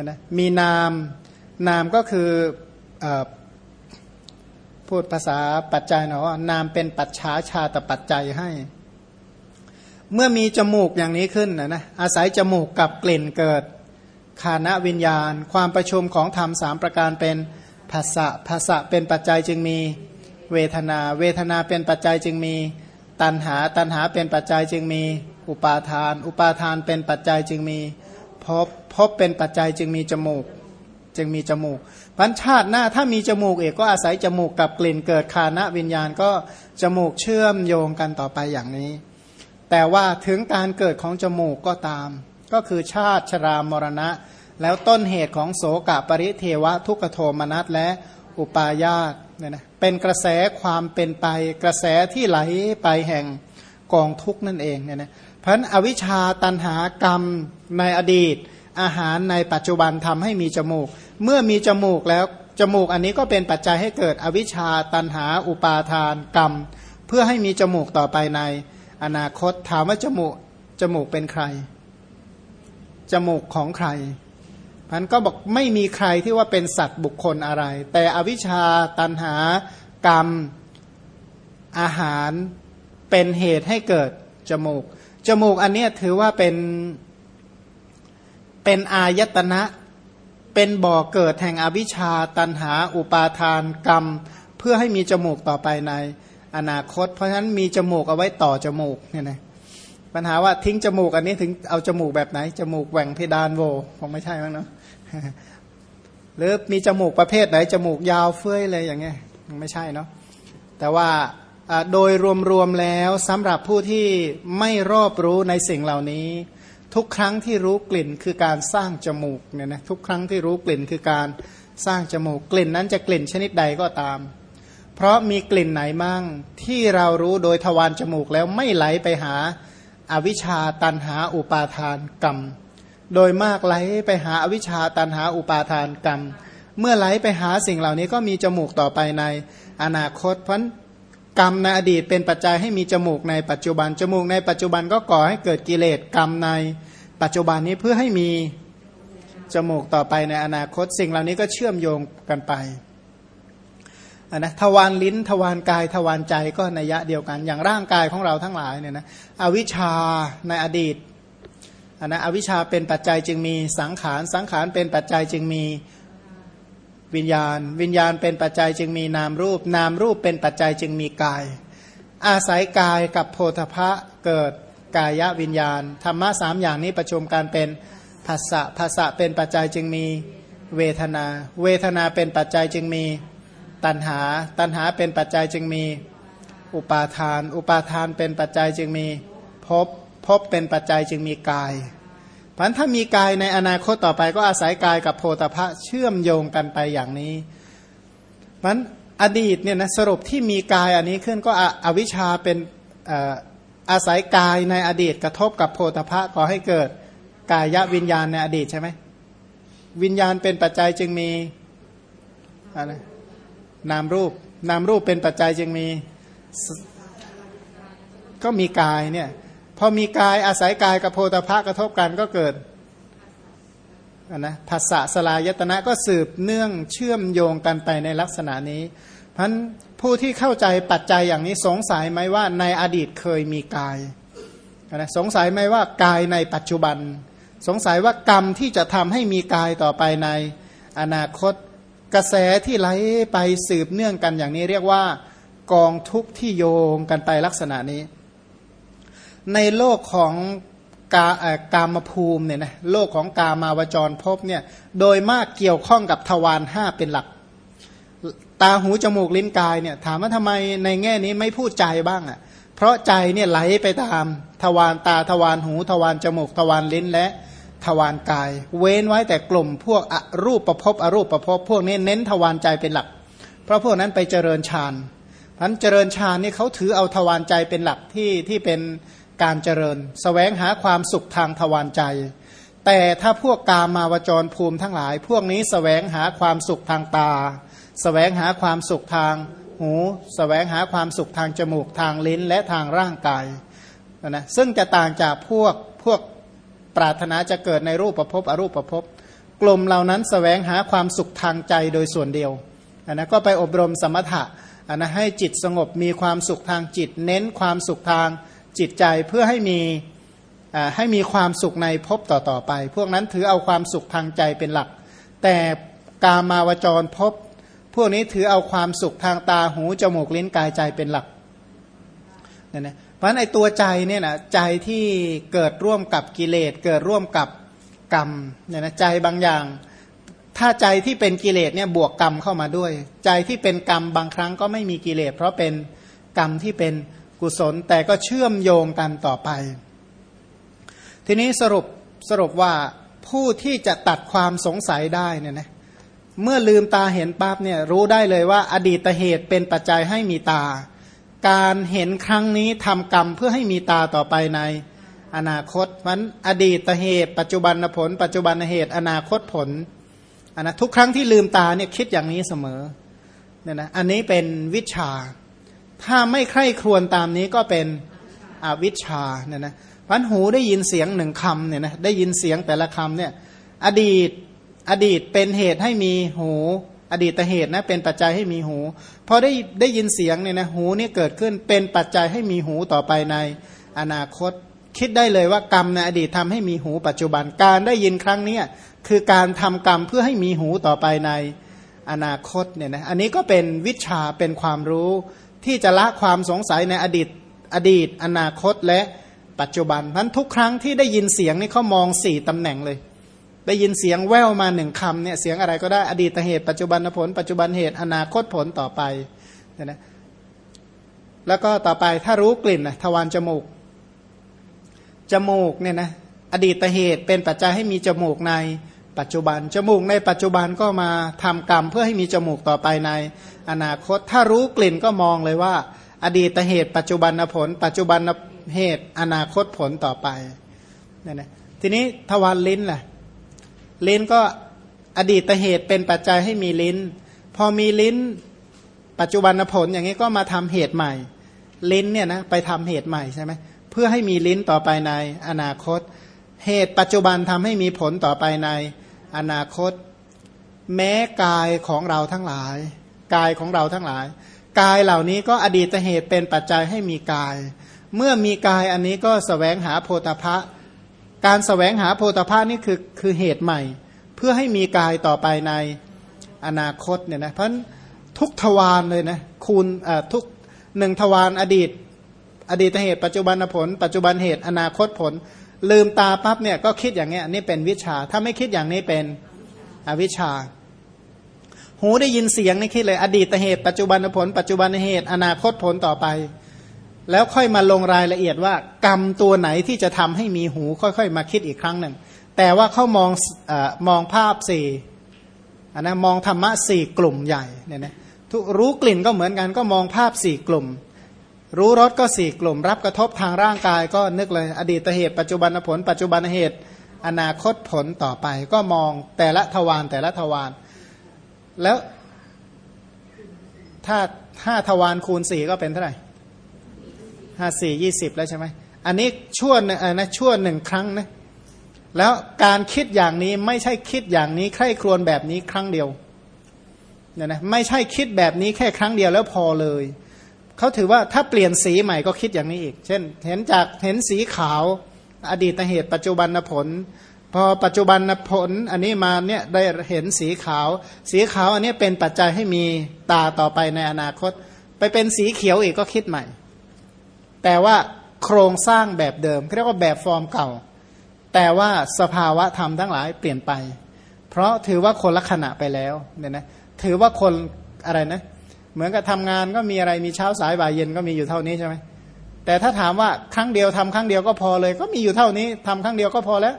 นะมีนามนามก็คืออพูดภาษาปัจจัยเนาะนามเป็นปัจฉาชาตปัจจัยให้ เมื่อมีจมูกอย่างนี้ขึ้นนะนะอาศัยจมูกกับกลิ่นเกิดคานะวิญญาณ ความประชุมของธรรมสามประการเป็นภาษะภาษะเป็นปัจจัยจึงมีเวทนา เวทนาเป็นปัจจัยจึงมีตันหา ตันหาเป็นปัจจัยจึงมี อุปาทาน อุปาทานเป็นปัจจัยจึงมี พบพบเป็นปัจจัยจึงมีจมูก จึงมีจมูกพันชาติหน้าถ้ามีจมูกเอกก็อาศัยจมูกกับกลิ่นเกิดคานะวิญญาณก็จมูกเชื่อมโยงกันต่อไปอย่างนี้ แต่ว่าถึงการเกิดของจมูกก็ตาม ก็คือชาติชรามรณะ แล้วต้นเหตุของโสกะปริเทวะทุกโทมนัสและอุปาญาตเนี่ยนะเป็นกระแสความเป็นไป กระแสที่ไหลไปแห่งกองทุกนั่นเองเนี่ยนะ เพราะอวิชชาตันหากรรมในอดีต อาหารในปัจจุบันทำให้มีจมูก เมื่อมีจมูกแล้วจมูกอันนี้ก็เป็นปัจจัยให้เกิดอวิชชาตันหาอุปาทานกรรม เพื่อให้มีจมูกต่อไปในอนาคตถามว่าจมูกจมูกเป็นใคร จมูกของใครพันก็บอกไม่มีใครที่ว่าเป็นสัตว์บุคคลอะไร แต่อวิชชาตันหากรรมอาหารเป็นเหตุให้เกิดจมูก จมูกอันนี้ถือว่าเป็นเป็นอายตนะ เป็นบ่อเกิดแห่งอวิชชาตันหา อุปาทานกรรม เพื่อให้มีจมูกต่อไปในอนาคต เพราะฉะนั้นมีจมูกเอาไว้ต่อจมูกเนี่ยนะปัญหาว่าทิ้งจมูกอันนี้ถึงเอาจมูกแบบไหน จมูกแหว่งเพดานโวคงไม่ใช่มั้งเนาะหรือมีจมูกประเภทไหนจมูกยาวเฟ้ยเลยอย่างเงี้ยไม่ใช่เนาะแต่ว่า โดยรวมๆแล้วสำหรับผู้ที่ไม่รอบรู้ในสิ่งเหล่านี้ ทุกครั้งที่รู้กลิ่นคือการสร้างจมูกเนี่ยนะทุกครั้งที่รู้กลิ่นคือการสร้างจมูกกลิ่นนั้นจะกลิ่นชนิดใดก็ตาม เพราะมีกลิ่นไหนมั่งที่เรารู้โดยทวารจมูกแล้วไม่ไหลไปหาอาวิชชาตันหาอุปาทานกรรม โดยมากไหลไปหาอวิชชาตันหาอุปาทานกรรม เมื่อไหลไปหาสิ่งเหล่านี้ก็มีจมูกต่อไปในอนาคตเพราะ กรรมในอดีตเป็นปัจจัยให้มีจมูกในปัจจุบัน จมูกในปัจจุบันก็ก่อให้เกิดกิเลสกรรมในปัจจุบันนี้เพื่อให้มีจมูกต่อไปในอนาคตสิ่งเหล่านี้ก็เชื่อมโยงกันไปนะทวารลิ้นทวารกายทวารใจก็นัยยะเดียวกัน อย่างร่างกายของเราทั้งหลายเนี่ยนะอวิชชาในอดีตนนะอวิชชาเป็นปัจจัยจึงมีสังขารสังขารเป็นปัจจัยจึงมี วิญญาณ วิญญาณเป็นปัจจัยจึงมีนามรูป นามรูปเป็นปัจจัยจึงมีกาย อาศัยกายกับโพธพะเกิดกายวิญญาณธรรมะสามอย่างนี้ประชุมกันเป็นภาษะภาษะเป็นปัจจัยจึงมีเวทนา เวทนาเป็นปัจจัยจึงมีตัณหา ตัณหาเป็นปัจจัยจึงมีอุปาทาน อุปาทานเป็นปัจจัยจึงมีภพภพเป็นปัจจัยจึงมีกาย พันถ้ามีกายในอนาคตต่อไปก็อาศัยกายกับโพธพะเชื่อมโยงกันไปอย่างนี้มันอดีตเนี่ยนะสรุปที่มีกายอันนี้ขึ้นก็อวิชชาเป็นอาศัยกายในอดีตกระทบกับโพธพะก่อให้เกิดกายวิญญาณในอดีตใช่ไหมวิญญาณเป็นปัจจัยจึงมีอะไรนามรูปนามรูปเป็นปัจจัยจึงมีก็มีกายเนี่ย พอมีกายอาศัยกายกับโพธพะกระทบกันก็เกิดนะภาษาสลายตนะก็สืบเนื่องเชื่อมโยงกันไปในลักษณะนี้พันผู้ที่เข้าใจปัจจัยอย่างนี้สงสัยไหมว่าในอดีตเคยมีกายนะสงสัยไหมว่ากายในปัจจุบัน สงสัยว่ากรรมที่จะทำให้มีกายต่อไปในอนาคตกระแสที่ไหลไปสืบเนื่องกันอย่างนี้เรียกว่ากองทุกข์ที่โยงกันไปลักษณะนี้ ในโลกของกากามภูมิเนี่ยนะโลกของกามาวจรพบเนี่ยโดยมากเกี่ยวข้องกับทวารห้าเป็นหลัก ตาหูจมูกลิ้นกายเนี่ยถามว่าทำไมในแง่นี้ไม่พูดใจบ้างอะ่ะเพราะใจเนี่ยไหลไปตามทวารตาทวารหู ทวารจมูก ทวารลิ้นและทวารกาย เว้นไว้แต่กลุ่มพวกอรูปประพบอรูปประพบพวกนี้เน้นทวารใจเป็นหลัก เพราะพวกนั้นไปเจริญฌานพันเจริญฌานนี่เขาถือเอาทวารใจเป็นหลักที่ที่เป็น การเจริญสแสวงหาความสุขทางทวารใจ แต่ถ้าพวกกามาวจรภูมิทั้งหลาย พวกนี้สแสวงหาความสุขทางตาสแสวงหาความสุขทางหูสแสวงหาความสุขทางจมูกทางลิ้นและทางร่างกายนะซึ่งจะต่างจากพวกพวกปรารถนาจะเกิดในรูปประพบอรูปประพบกลุ่มเหล่านั้นสแสวงหาความสุขทางใจโดยส่วนเดียวอันนะก็ไปอบรมสมถะอันนะให้จิตสงบมีความสุขทางจิต เน้นความสุขทาง จิตใจเพื่อให้มีให้มีความสุขในภพต่อๆไป พวกนั้นถือเอาความสุขทางใจเป็นหลัก แต่กามาวจรภพพวกนี้ถือเอาความสุขทางตาหูจมูกลิ้นกายใจเป็นหลักเนี่ยนะเพราะฉะนั้นไอ้ตัวใจเนี่ยนะใจที่เกิดร่วมกับกิเลสเกิดร่วมกับกรรมเนี่ยนะใจบางอย่าง ถ้าใจที่เป็นกิเลสเนี่ยบวกกรรมเข้ามาด้วย ใจที่เป็นกรรมบางครั้งก็ไม่มีกิเลสเพราะเป็นกรรมที่เป็น กุศลแต่ก็เชื่อมโยงกันต่อไป ทีนี้สรุปสรุปว่าผู้ที่จะตัดความสงสัยได้เนี่ยนะเมื่อลืมตาเห็นปั๊บเนี่ยรู้ได้เลยว่า อดีตเหตุเป็นปัจจัยให้มีตา การเห็นครั้งนี้ทำกรรมเพื่อให้มีตาต่อไปในอนาคตมันอดีตเหตุ ปัจจุบันผล ปัจจุบันเหตุ อนาคตผลอันนะทุกครั้งที่ลืมตาเนี่ยคิดอย่างนี้เสมอเนี่ยนะอันนี้เป็นวิชา ถ้าไม่ใคร่ครวญตามนี้ก็เป็นอวิชชาเนี่ยนะพันหูได้ยินเสียงหนึ่งคำเนี่ยนะได้ยินเสียงแต่ละคำเนี่ยอดีตอดีตเป็นเหตุให้มีหู อดีตเหตุนะเป็นปัจจัยให้มีหูพอได้ได้ยินเสียงเนี่ยนะหูนี่เกิดขึ้นเป็นปัจจัยให้มีหูต่อไปในอนาคต คิดได้เลยว่ากรรมในอดีตทำให้มีหูปัจจุบันการได้ยินครั้งนี้คือการทำกรรมเพื่อให้มีหูต่อไปในอนาคตเนี่ยนะอันนี้ก็เป็นวิชาเป็นความรู้ ที่จะละความสงสัยในอดีต อดีต อนาคตและปัจจุบันพันทุกครั้งที่ได้ยินเสียงนี่เขามองสี่ตำแหน่งเลย ได้ยินเสียงแววมาหนึ่งคำเนี่ยเสียงอะไรก็ได้อดีตเหตุปัจจุบันผล ปัจจุบันเหตุอนาคตผลต่อไปนะแล้วก็ต่อไปถ้ารู้กลิ่นนะทวารจมูก จมูกเนี่ยนะอดีตเหตุเป็นปัจจัยให้มีจมูกในปัจจุบัน จมูกในปัจจุบันก็มาทำกรรมเพื่อให้มีจมูกต่อไปใน อนาคต ถ้ารู้กลิ่นก็มองเลยว่า อดีตเหตุ ปัจจุบันผล ปัจจุบันเหตุอนาคตผลต่อไปนี่นะทีนี้ทวารลิ้นล่ะลิ้นก็อดีตเหตุเป็นปัจจัยให้มีลิ้น พอมีลิ้น ปัจจุบันผลอย่างนี้ก็มาทำเหตุใหม่ ลิ้นเนี่ยนะไปทำเหตุใหม่ใช่ไหมเพื่อให้มีลิ้นต่อไปในอนาคต เหตุปัจจุบันทำให้มีผลต่อไปในอนาคต แม้กายของเราทั้งหลาย กายของเราทั้งหลาย กายเหล่านี้ก็อดีตเหตุเป็นปัจจัยให้มีกาย เมื่อมีกายอันนี้ก็สแสวงหาโพธพะ การสแสวงหาโพธพะนี่คือคือเหตุใหม่ เพื่อให้มีกายต่อไปในอนาคตเนี่ยนะเพราะทุกทวารเลยนะคูณทุกหนึ่งทวารอดีต อดีตเหตุปัจจุบันผล ปัจจุบันเหตุอนาคตผล ลืมตาปั๊บเนี่ยก็คิดอย่างเงี้ยนี่เป็นวิชา ถ้าไม่คิดอย่างนี้เป็นอวิชา หูได้ยินเสียงนี่คิดเลย อดีตเหตุปัจจุบันผล ปัจจุบันเหตุ อนาคตผลต่อไป แล้วค่อยมาลงรายละเอียดว่า กรรมตัวไหนที่จะทำให้มีหูค่อยๆ มาคิดอีกครั้งหนึ่ง แต่ว่าเขามองอมองภาพสี่อันนะมองธรรมะสี่กลุ่มใหญ่เนี่ยนะรู้กลิ่นก็เหมือนกันก็มองภาพสี่กลุ่ม รู้รสก็สี่กลุ่ม รับกระทบทางร่างกายก็นึกเลย อดีตเหตุ ปัจจุบันผล ปัจจุบันเหตุ อนาคตผลต่อไป ก็มองแต่ละทวารแต่ละทวาร แล้วถ้าห้าทวารคูณสี่ก็เป็นเท่าไหร่ห้าสี่ยี่สิบแล้วใช่ไหมอันนี้ชั่วนะชั่วหนึ่งครั้งนะแล้วการคิดอย่างนี้ไม่ใช่คิดอย่างนี้ใคร่ครวญแบบนี้ครั้งเดียวเนี่ยนะไม่ใช่คิดแบบนี้แค่ครั้งเดียวแล้วพอเลยเขาถือว่าถ้าเปลี่ยนสีใหม่ก็คิดอย่างนี้อีก เช่น เห็นจากเห็นสีขาว อดีตเหตุปัจจุบันผล พอปัจจุบันผลอันนี้มาเนี่ยได้เห็นสีขาว สีขาวอันนี้เป็นปัจจัยให้มีตาต่อไปในอนาคต ไปเป็นสีเขียวอีกก็คิดใหม่ แต่ว่าโครงสร้างแบบเดิมเรียกว่าแบบฟอร์มเก่า แต่ว่าสภาวะธรรมทั้งหลายเปลี่ยนไป เพราะถือว่าคนละขณะไปแล้วเนี่ยนะถือว่าคนอะไรนะ เหมือนกับทำงานก็มีอะไรมีเช้าสายบ่ายเย็นก็มีอยู่เท่านี้ใช่ไหมแต่ถ้าถามว่าครั้งเดียวทำครั้งเดียวก็พอเลย ก็มีอยู่เท่านี้ทำครั้งเดียวก็พอแล้ว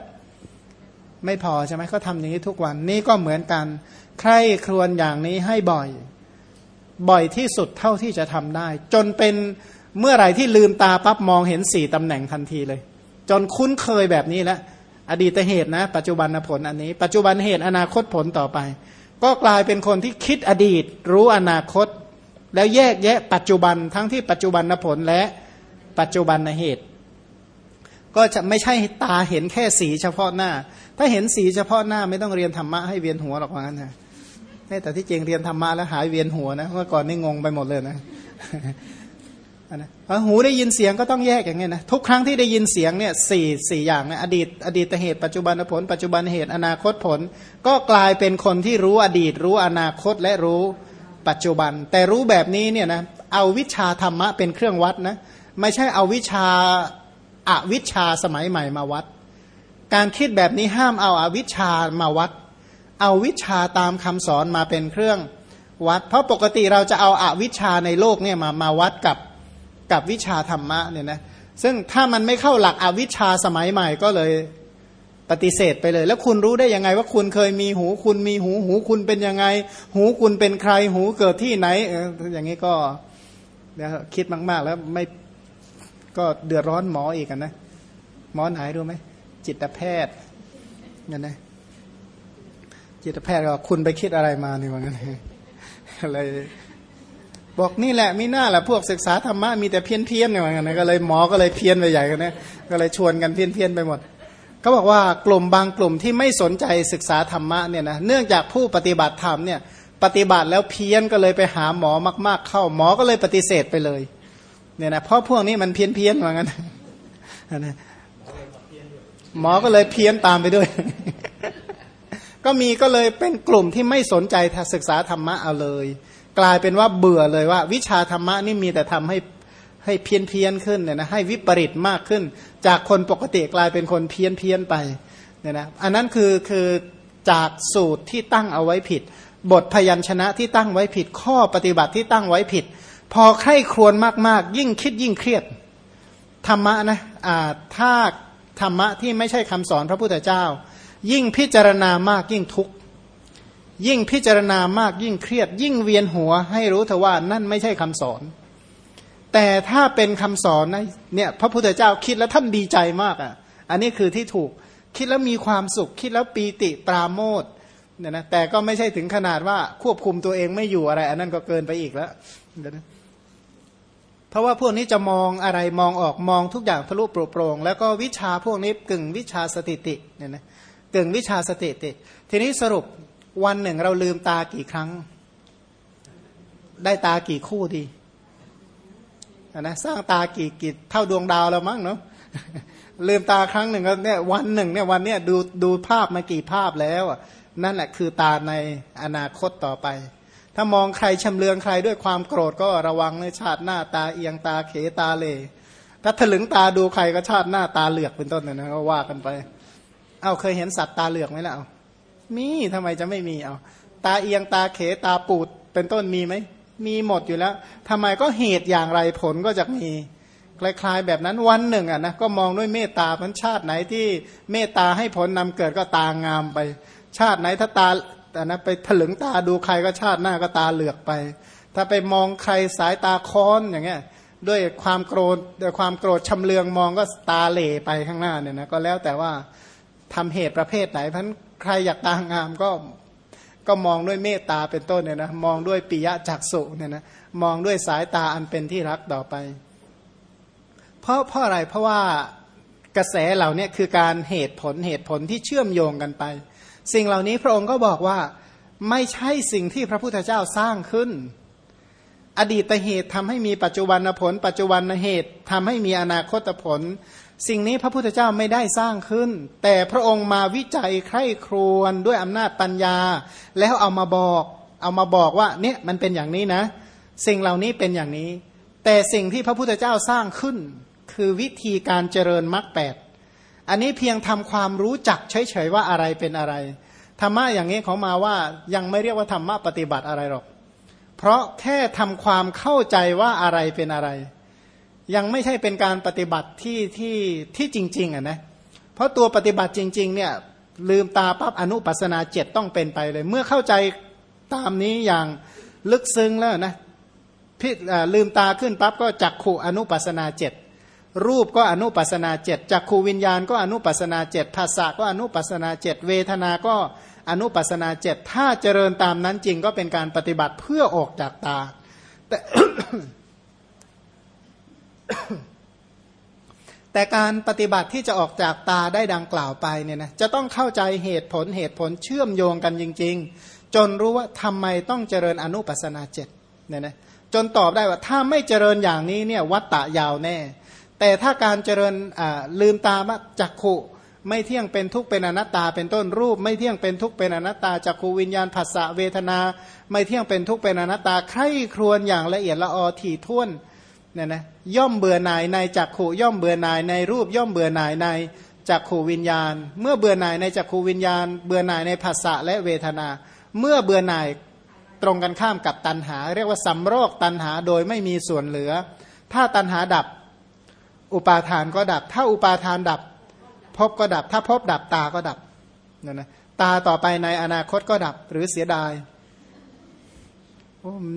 ไม่พอใช่ไหมก็ทำอย่างนี้ทุกวันนี่ก็เหมือนกัน ใครครวญอย่างนี้ให้บ่อย บ่อยที่สุดเท่าที่จะทำได้ จนเป็นเมื่อไหร่ที่ลืมตาปั๊บมองเห็นสี่ตำแหน่งทันทีเลย จนคุ้นเคยแบบนี้แล้วอดีตเหตุนะ ปัจจุบันผลอันนี้ ปัจจุบันเหตุอนาคตผลต่อไป ก็กลายเป็นคนที่คิดอดีต รู้อนาคต แล้วแยกแยะปัจจุบันทั้งที่ปัจจุบันผลและปัจจุบันเหตุ ก็จะไม่ใช่ตาเห็นแค่สีเฉพาะหน้า ถ้าเห็นสีเฉพาะหน้าไม่ต้องเรียนธรรมะให้เวียนหัวหรอกว่างั้นนะแต่ที่จริงเรียนธรรมะแล้วหายเวียนหัวนะเมื่อก่อนนี่งงไปหมดเลยนะนะหูได้ยินเสียงก็ต้องแยกอย่างเงี้ยนะทุกครั้งที่ได้ยินเสียงเนี่ยสี่สี่อย่างนะอดีต อดีตเหตุปัจจุบันผล ปัจจุบันเหตุอนาคตผล ก็กลายเป็นคนที่รู้อดีต รู้อนาคตและรู้ปัจจุบัน แต่รู้แบบนี้เนี่ยนะเอาวิชาธรรมะเป็นเครื่องวัดนะไม่ใช่เอาวิชา อวิชชาสมัยใหม่มาวัด การคิดแบบนี้ห้ามเอาอาวิชชามาวัด เอาวิชาตามคำสอนมาเป็นเครื่องวัด เพราะปกติเราจะเอาอาวิชาในโลกเนี่ยมามาวัดกับกับวิชาธรรมะเนี่ยนะซึ่งถ้ามันไม่เข้าหลักอวิชชาสมัยใหม่ก็เลยปฏิเสธไปเลย แล้วคุณรู้ได้ยังไงว่าคุณเคยมีหูคุณมีหูหูคุณเป็นยังไง หูคุณเป็นใครหูเกิดที่ไหนอย่างนี้ก็คิดมาก ๆ แล้วไม่ ก็เดือดร้อนหมออีกกันนะหมอไหนรู้ไหมจิตแพทย์เนี่ยนะจิตแพทย์ก็คุณไปคิดอะไรมาเนี่ยว่างั้นเลยบอกนี่แหละมีหน้าแหละพวกศึกษาธรรมะมีแต่เพี้ยนเพี้ยนเนี่ยมันก็เลยหมอก็เลยเพี้ยนไปใหญ่กันนะก็เลยชวนกันเพี้ยนเพี้ยนไปหมดเขาบอกว่ากลุ่มบางกลุ่มที่ไม่สนใจศึกษาธรรมะเนี่ยนะเนื่องจากผู้ปฏิบัติธรรมเนี่ย ปฏิบัติแล้วเพี้ยนก็เลยไปหาหมอมาก ๆ เข้าหมอก็เลยปฏิเสธไปเลย เนี่ยนะเพราะพวกนี้มันเพี้ยนเพี้ยนเหมือนกันนะหมอก็เลยเพี้ยนตามไปด้วย ก็มีก็เลยเป็นกลุ่มที่ไม่สนใจศึกษาธรรมะเอาเลย กลายเป็นว่าเบื่อเลยว่า วิชาธรรมะนี่มีแต่ทำให้ให้เพี้ยนเพี้ยนขึ้นเนี่ยนะให้วิปริตมากขึ้น จากคนปกติกลายเป็นคนเพี้ยนเพี้ยนไปเนี่ยนะอันนั้นคือคือจากสูตรที่ตั้งเอาไว้ผิด บทพยัญชนะที่ตั้งไว้ผิด ข้อปฏิบัติที่ตั้งไว้ผิด พอใคร่ครวญมากๆ ยิ่งคิดยิ่งเครียดธรรมะนะอ่าถ้าธรรมะที่ไม่ใช่คำสอนพระพุทธเจ้า ยิ่งพิจารณามากยิ่งทุกข์ยิ่งพิจารณามากยิ่งเครียด ยิ่งเวียนหัวให้รู้เถอะว่านั่นไม่ใช่คำสอน แต่ถ้าเป็นคำสอนนะเนี่ยพระพุทธเจ้าคิดแล้วท่านดีใจมากอะ อันนี้คือที่ถูกคิดแล้วมีความสุข คิดแล้วปีติปราโมทเนี่ยนะแต่ก็ไม่ใช่ถึงขนาดว่าควบคุมตัวเองไม่อยู่อะไร อันนั้นก็เกินไปอีกแล้ว เพราะว่าพวกนี้จะมองอะไรมองออกมองทุกอย่างทะลุโปร่งแล้วก็วิชาพวกนี้กึ่งวิชาสติติเนี่ยนะกึ่งวิชาสติติ ทีนี้สรุปวันหนึ่งเราลืมตากี่ครั้ง ได้ตากี่คู่ดีนะสร้างตากี่กี่เท่าดวงดาวแล้วมั้งเนาะลืมตาครั้งหนึ่งเนี่ยวันหนึ่งเนี่ยวันเนี้ยดูดูภาพมากี่ภาพแล้วนั่นแหละคือตาในอนาคตต่อไป ถ้ามองใครชำเลืองใครด้วยความโกรธก็ระวังในชาติหน้าตาเอียงตาเขตาเลถ้าถลึงตาดูใครก็ชาติหน้าตาเหลือกเป็นต้นนะก็ว่ากันไป เอาเคยเห็นสัตว์ตาเหลือกไหมล่ะเอามีทำไมจะไม่มีเอาตาเอียงตาเขตาปูดเป็นต้นมีไหมมีหมดอยู่แล้วทำไมก็เหตุอย่างไรผลก็จะมีคล้ายๆแบบนั้นวันหนึ่งอะนะก็มองด้วยเมตตาพันชาติไหนที่เมตตาให้ผลนำเกิดก็ตางามไป ชาติไหนถ้าตา แต่นะไปถลึงตาดูใครก็ชาติหน้าก็ตาเหลือกไป ถ้าไปมองใครสายตาค้อนอย่างเงี้ยด้วยความโกรธด้วยความโกรธชำเลืองมองก็ตาเหล่ไปข้างหน้าเนี่ยนะก็แล้วแต่ว่าทำเหตุประเภทไหนเพราะใครอยากตางามก็ก็มองด้วยเมตตาเป็นต้นเนี่ยนะมองด้วยปิยะจักสุเนี่ยนะมองด้วยสายตาอันเป็นที่รักต่อไป เพราะเพราะอะไรเพราะว่ากระแสเหล่านี้คือการเหตุผลเหตุผลที่เชื่อมโยงกันไป สิ่งเหล่านี้พระองค์ก็บอกว่าไม่ใช่สิ่งที่พระพุทธเจ้าสร้างขึ้น อดีตเหตุทำให้มีปัจจุบันผล ปัจจุบันเหตุทำให้มีอนาคตผล สิ่งนี้พระพุทธเจ้าไม่ได้สร้างขึ้น แต่พระองค์มาวิจัยใคร่ครวญด้วยอำนาจปัญญา แล้วเอามาบอก เอามาบอกว่าเนี่ยมันเป็นอย่างนี้นะ สิ่งเหล่านี้เป็นอย่างนี้ แต่สิ่งที่พระพุทธเจ้าสร้างขึ้น คือวิธีการเจริญมรรคแปด อันนี้เพียงทำความรู้จักเฉยๆว่าอะไรเป็นอะไรธรรมะอย่างนี้เขามาว่ายังไม่เรียกว่าธรรมะปฏิบัติอะไรหรอก เพราะแค่ทำความเข้าใจว่าอะไรเป็นอะไร ยังไม่ใช่เป็นการปฏิบัติที่ที่ที่จริงๆอะนะเพราะตัวปฏิบัติจริง ๆ เนี่ยลืมตาปั๊บอนุปัสนาเจ็ดต้องเป็นไปเลย เมื่อเข้าใจตามนี้อย่างลึกซึ้งแล้วนะพิลืมตาขึ้นปั๊บก็จักขู่อนุปัสนาเจ็ด รูปก็อนุปัสนาเจ็ดจักขูวิญญาณก็อนุปัสนาเจ็ดภาษาก็อนุปัสนาเจ็ดเวทนาก็อนุปัสนาเจ็ดถ้าเจริญตามนั้นจริงก็เป็นการปฏิบัติเพื่อออกจากตา แต่แต่การปฏิบัติที่จะออกจากตาได้ดังกล่าวไปเนี่ยนะจะต้องเข้าใจเหตุผลเหตุผลเชื่อมโยงกันจริง ๆ จนรู้ว่าทำไมต้องเจริญอนุปัสนาเจ็ดเนี่ยนะจนตอบได้ว่าถ้าไม่เจริญอย่างนี้เนี่ยวัตตะยาวแน่ แต่ถ้าการเจริญลืมตาจักขุไม่เที่ยงเป็นทุกเป็นอนัตตา เป็นต้นรูป ไม่เที่ยงเป็นทุกเป็นอนัตตาจักขูวิญญาณผัสสะเวทนา ไม่เที่ยงเป็นทุกเป็นอนัตตาใคร่ครวญอย่างละเอียดละออถี่ถ้วนเนี่ยนะย่อมเบื่อหน่ายในจักขูย่อมเบื่อหน่ายในรูปย่อมเบื่อหน่ายในจักขูวิญญาณ เมื่อเบื่อหน่ายในจักขูวิญญาณ เบื่อหน่ายในผัสสะและเวทนา เมื่อเบื่อหน่ายตรงกันข้ามกับตัณหา เรียกว่าสัมโรคตัณหาโดยไม่มีส่วนเหลือ ถ้าตัณหาดับ อุปาทานก็ดับ ถ้าอุปาทานดับพบก็ดับ ถ้าพบดับตาก็ดับนั่นนะตาต่อไปในอนาคตก็ดับ หรือเสียดาย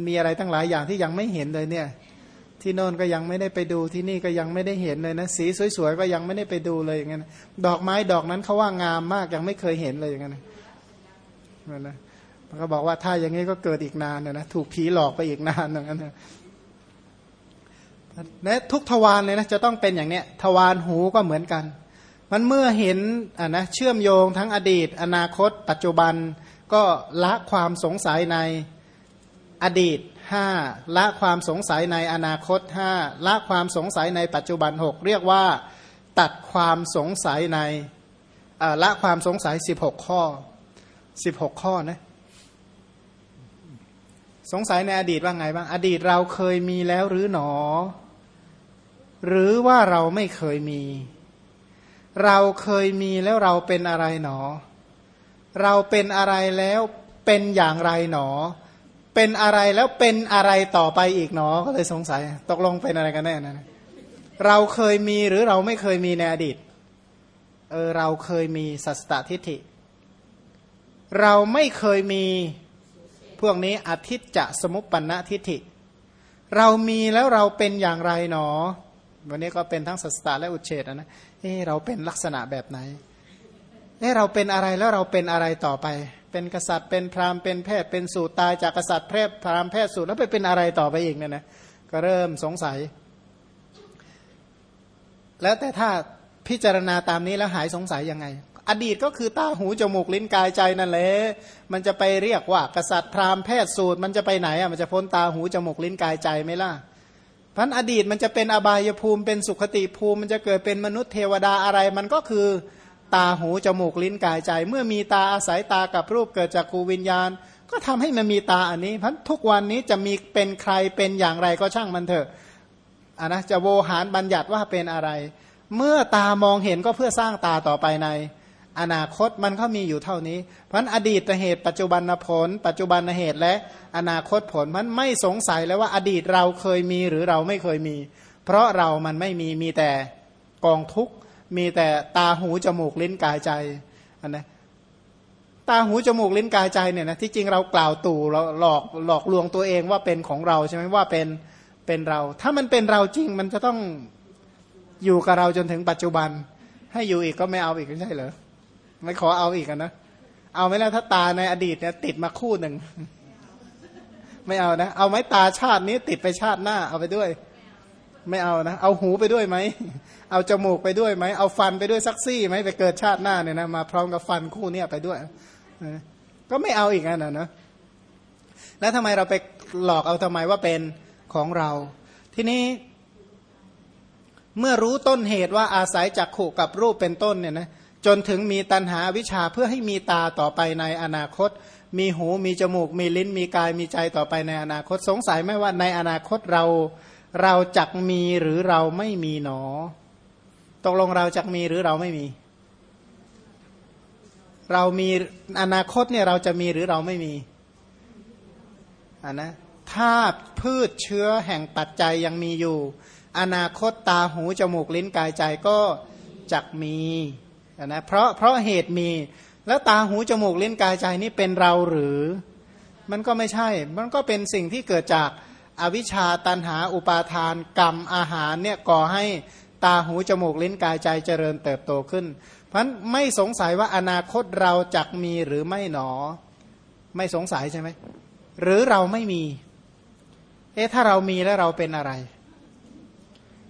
มีอะไรตั้งหลายอย่างที่ยังไม่เห็นเลยเนี่ย ที่โน่นก็ยังไม่ได้ไปดูที่นี่ก็ยังไม่ได้เห็นเลยนะสีสวยๆก็ยังไม่ได้ไปดูเลยอย่างเงี้ยดอกไม้ดอกนั้นเขาว่างามมากยังไม่เคยเห็นเลยอย่างเงี้ยนั่นนะมันก็บอกว่าถ้าอย่างนี้ก็เกิดอีกนานนะถูกผีหลอกไปอีกนานอย่างนั้นนะ นะทุกทวารเลยนะจะต้องเป็นอย่างเนี้ยทวารหูก็เหมือนกัน มันเมื่อเห็นอะนะเชื่อมโยงทั้งอดีต อนาคต ปัจจุบันก็ละความสงสัยในอดีตห้าละความสงสัยในอนาคตห้าละความสงสัยในปัจจุบันหกเรียกว่า ตัดความสงสัยในละความสงสัยสิบหกข้อสิบหกข้อนะสงสัยในอดีตว่าไงบ้าง อดีตเราเคยมีแล้วหรือหนอ หรือว่าเราไม่เคยมี เราเคยมีแล้วเราเป็นอะไรหนอ เราเป็นอะไรแล้วเป็นอย่างไรหนอ เป็นอะไรแล้วเป็นอะไรต่อไปอีกหนอ ก็เลยสงสัย ตกลงเป็นอะไรกันแน่นะเราเคยมีหรือเราไม่เคยมีในอดีต เออเราเคยมีสัสตทิฏฐิ เราไม่เคยมีพวกนี้อธิจะสมุปปนทิฏฐิ เรามีแล้วเราเป็นอย่างไรหนอ วันนี้ก็เป็นทั้งสัสตาและอุเฉดนะเออเราเป็นลักษณะแบบไหนเออเราเป็นอะไรแล้วเราเป็นอะไรต่อไป เป็นกษัตริย์เป็นพราหมณ์เป็นแพทย์เป็นสูตรตายจากกษัตริย์แพทย์พราหมณ์แพทย์สูตรแล้วไปเป็นอะไรต่อไปอีกเนี่ยนะก็เริ่มสงสัย แล้วแต่ถ้าพิจารณาตามนี้แล้วหายสงสัยยังไง อดีตก็คือตาหูจมูกลิ้นกายใจนั่นแหละมันจะไปเรียกว่ากษัตริย์พราหมณ์แพทย์สูตร มันจะไปไหนอะมันจะพ้นตาหูจมูกลิ้นกายใจไหมล่ะ พันอดีตมันจะเป็นอบายภูมิเป็นสุขติภูมิ มันจะเกิดเป็นมนุษย์เทวดาอะไร มันก็คือตาหูจมูกลิ้นกายใจ เมื่อมีตาอาศัยตากับรูปเกิดจากกูวิญญาณ ก็ทำให้มันมีตาอันนี้พันทุกวันนี้จะมีเป็นใครเป็นอย่างไรก็ช่างมันเถอะอะนะจะโวหารบัญญัติว่าเป็นอะไร เมื่อตามองเห็นก็เพื่อสร้างตาต่อไปใน อนาคตมันก็มีอยู่เท่านี้ เพราะอดีตเหตุ ปัจจุบันผล ปัจจุบันเหตุและอนาคตผลมันไม่สงสัยแล้วว่าอดีตเราเคยมีหรือเราไม่เคยมี เพราะเรามันไม่มีมีแต่กองทุกมีแต่ตาหูจมูกลิ้นกายใจอันนะตาหูจมูกลิ้นกายใจเนี่ยนะที่จริงเรากล่าวตู่เราหลอกหลอกลวงตัวเองว่าเป็นของเราใช่ไหมว่าเป็นเป็นเรา ถ้ามันเป็นเราจริงมันจะต้องอยู่กับเราจนถึงปัจจุบัน ให้อยู่อีกก็ไม่เอาอีกใช่เหรอ ไม่ขอเอาอีกนะ เอาไหมล่ะถ้าตาในอดีตเนี่ยติดมาคู่หนึ่ง ไม่เอานะ เอาไหมตาชาตินี้ติดไปชาติหน้า เอาไปด้วย ไม่เอานะ เอาหูไปด้วยไหม เอาจมูกไปด้วยไหม เอาฟันไปด้วยซักซี่ไหมไปเกิดชาติหน้าเนี่ยนะมาพร้อมกับฟันคู่เนี้ยไปด้วย ก็ไม่เอาอีกนะนะแล้วทำไมเราไปหลอกเอาทำไมว่าเป็นของเรา ทีนี้เมื่อรู้ต้นเหตุว่าอาศัยจักขู่กับรูปเป็นต้นเนี่ยนะ จนถึงมีตัณหาวิชาเพื่อให้มีตาต่อไปในอนาคต มีหูมีจมูก มีลิ้นมีกายมีใจต่อไปในอนาคตสงสัยไหมว่าในอนาคตเราเราจักมีหรือเราไม่มีหนอ ตกลงเราจะมีหรือเราไม่มี เรามีอนาคตเนี่ยเราจะมีหรือเราไม่มีอ่านะถ้าพืชเชื้อแห่งปัจจัยยังมีอยู่ อนาคตตาหูจมูกลิ้นกายใจก็จักมี นะเพราะเพราะเหตุมีแล้วตาหูจมูกลิ้นกายใจนี่เป็นเราหรือ มันก็ไม่ใช่ มันก็เป็นสิ่งที่เกิดจากอวิชชาตันหาอุปาทานกรรมอาหารเนี่ยก่อให้ตาหูจมูกลิ้นกายใจเจริญเติบโตขึ้น เพราะนั้นไม่สงสัยว่าอนาคตเราจักมีหรือไม่หนอ ไม่สงสัยใช่ไหมหรือเราไม่มี เอ๊ะถ้าเรามีแล้วเราเป็นอะไร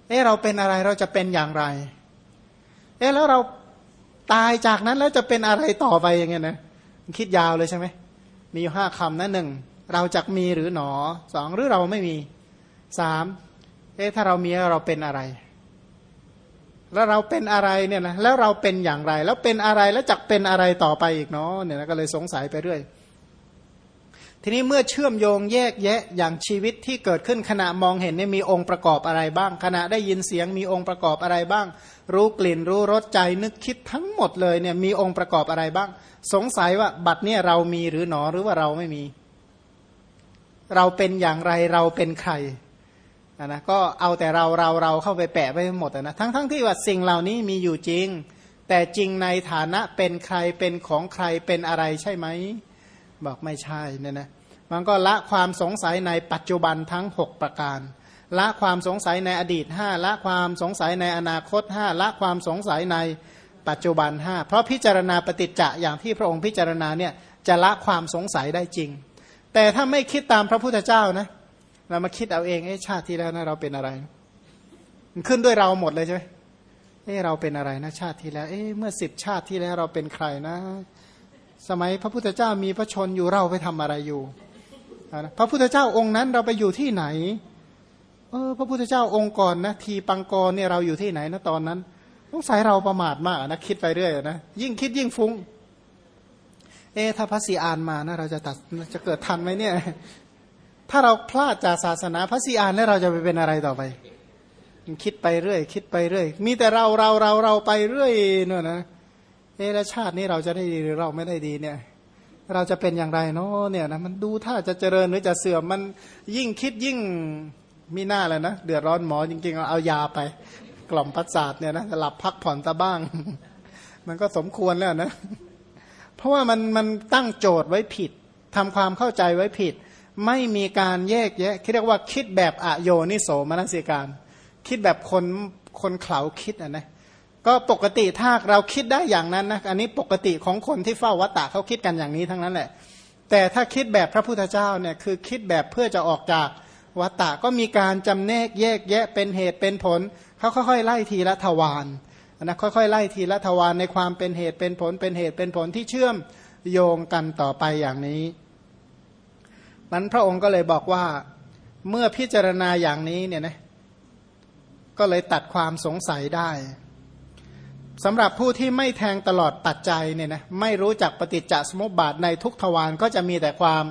เอ๊ะเราเป็นอะไรเราจะเป็นอย่างไร เอ๊ะแล้วเรา ตายจากนั้นแล้วจะเป็นอะไรต่อไปอย่างเงี้ยนะคิดยาวเลยใช่ไหมมีอยู่ห้าคำนะหนึ่งเราจักมีหรือหนอสองหรือเราไม่มีสามเอ๊ะถ้าเรามีเราเป็นอะไร แล้วเราเป็นอะไรเนี่ยนะแล้วเราเป็นอย่างไร แล้วเป็นอะไรแล้วจักเป็นอะไรต่อไปอีกเนาะเนี่ยนะก็เลยสงสัยไปเรื่อย ทีนี้เมื่อเชื่อมโยงแยกแยะอย่างชีวิตที่เกิดขึ้นขณะมองเห็นเนี่ยมีองค์ประกอบอะไรบ้าง ขณะได้ยินเสียงมีองค์ประกอบอะไรบ้าง รู้กลิ่นรู้รสใจนึกคิดทั้งหมดเลยเนี่ยมีองค์ประกอบอะไรบ้าง สงสัยว่าบัตรเนี่ยเรามีหรือหนอหรือว่าเราไม่มี เราเป็นอย่างไรเราเป็นใครนะก็เอาแต่เราเราเราเข้าไปแปะไปหมดนะทั้งทั้งที่ว่าสิ่งเหล่านี้มีอยู่จริง แต่จริงในฐานะเป็นใครเป็นของใครเป็นอะไรใช่ไหมบอกไม่ใช่เนี่ยนะมันก็ละความสงสัยในปัจจุบันทั้ง 6 ประการ ละความสงสัยในอดีต5ละความสงสัยในอนาคต5ละความสงสัยในปัจจุบัน5เพราะพิจารณาปฏิจจะอย่างที่พระองค์พิจารณาเนี่ยจะละความสงสัยได้จริง แต่ถ้าไม่คิดตามพระพุทธเจ้านะ เรามาคิดเอาเองไอ้ชาติที่แล้วนะเราเป็นอะไร มันขึ้นด้วยเราหมดเลยใช่ไหมเอ้เราเป็นอะไรนะชาติที่แล้ว เอ้เมื่อสิบชาติที่แล้วเราเป็นใครนะ สมัยพระพุทธเจ้ามีพระชนอยู่เราไปทำอะไรอยู่ พระพุทธเจ้าองค์นั้นเราไปอยู่ที่ไหน เออพระพุทธเจ้าองค์ก่อนนะทีปังกรเนี่ยเราอยู่ที่ไหนนะตอนนั้นต้องใส่เราประมาทมากนะคิดไปเรื่อยนะยิ่งคิดยิ่งฟุง้ง เอถ้าพระสีอานมานะเราจะตัดจะเกิดทันไหมเนี่ย ถ้าเราพลาดจากศาสนาพระสีอานแล้วเราจะไปเป็นอะไรต่อไปคิดไปเรื่อย คิดไปเรื่อย มีแต่เราเราเราเราไปเรื่อยเนี่ยนะเอแล้วชาตินี้เราจะได้ดีหรือเราไม่ได้ดีเนี่ยเราจะเป็นอย่างไรเนาะเนี่ยนะมันดูถ้าจะเจริญหรือจะเสื่อมมันยิ่งคิดยิ่ง มีหน้าเลยนะเดือดร้อนหมอจริงๆ เอายาไป กล่อมประสาทเนี่ยนะหลับพักผ่อนตะบ้าง มันก็สมควรแล้วนะ เพราะว่ามันมันตั้งโจทย์ไว้ผิดทำความเข้าใจไว้ผิด ไม่มีการแยกแยะเรียกว่าคิดแบบอโยนิโสมนสิการ คิดแบบคนคนเข่าคิดอะนะก็ปกติถ้าเราคิดได้อย่างนั้นนะอันนี้ปกติของคนที่เฝ้าวัตตะเขาคิดกันอย่างนี้ทั้งนั้นแหละ แต่ถ้าคิดแบบพระพุทธเจ้าเนี่ยคือคิดแบบเพื่อจะออกจาก วัตตะก็มีการจำแนกแยกแยะเป็นเหตุเป็นผลเขาค่อยๆไล่ทีละทวารนะค่อยๆไล่ทีละทวารในความเป็นเหตุเป็นผลเป็นเหตุเป็นผลที่เชื่อมโยงกันต่อไปอย่างนี้นั้นพระองค์ก็เลยบอกว่าเมื่อพิจารณาอย่างนี้เนี่ยนะก็เลยตัดความสงสัยได้สำหรับผู้ที่ไม่แทงตลอดปัจจัยเนี่ยนะไม่รู้จักปฏิจจสมุปบาทในทุกทวารก็จะมีแต่ความ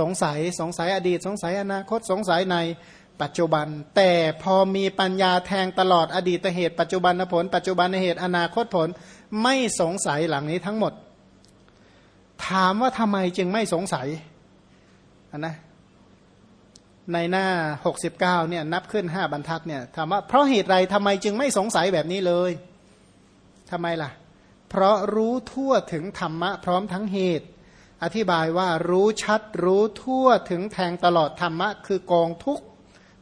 สงสัยสงสัยอดีต สงสัยอนาคตสงสัยในปัจจุบัน แต่พอมีปัญญาแทงตลอดอดีตเหตุปัจจุบันผล ปัจจุบันเหตุอนาคตผลไม่สงสัยหลังนี้ทั้งหมด ถามว่าทำไมจึงไม่สงสัยนนะในหน้า 69เนี่ยนับขึ้น 5 บรรทัดเนี่ยถามว่าเพราะเหตุไรทำไมจึงไม่สงสัยแบบนี้เลยทำไมล่ะ เพราะรู้ทั่วถึงธรรมะพร้อมทั้งเหตุ อธิบายว่ารู้ชัดรู้ทั่วถึงแทงตลอดธรรมะ คือกองทุก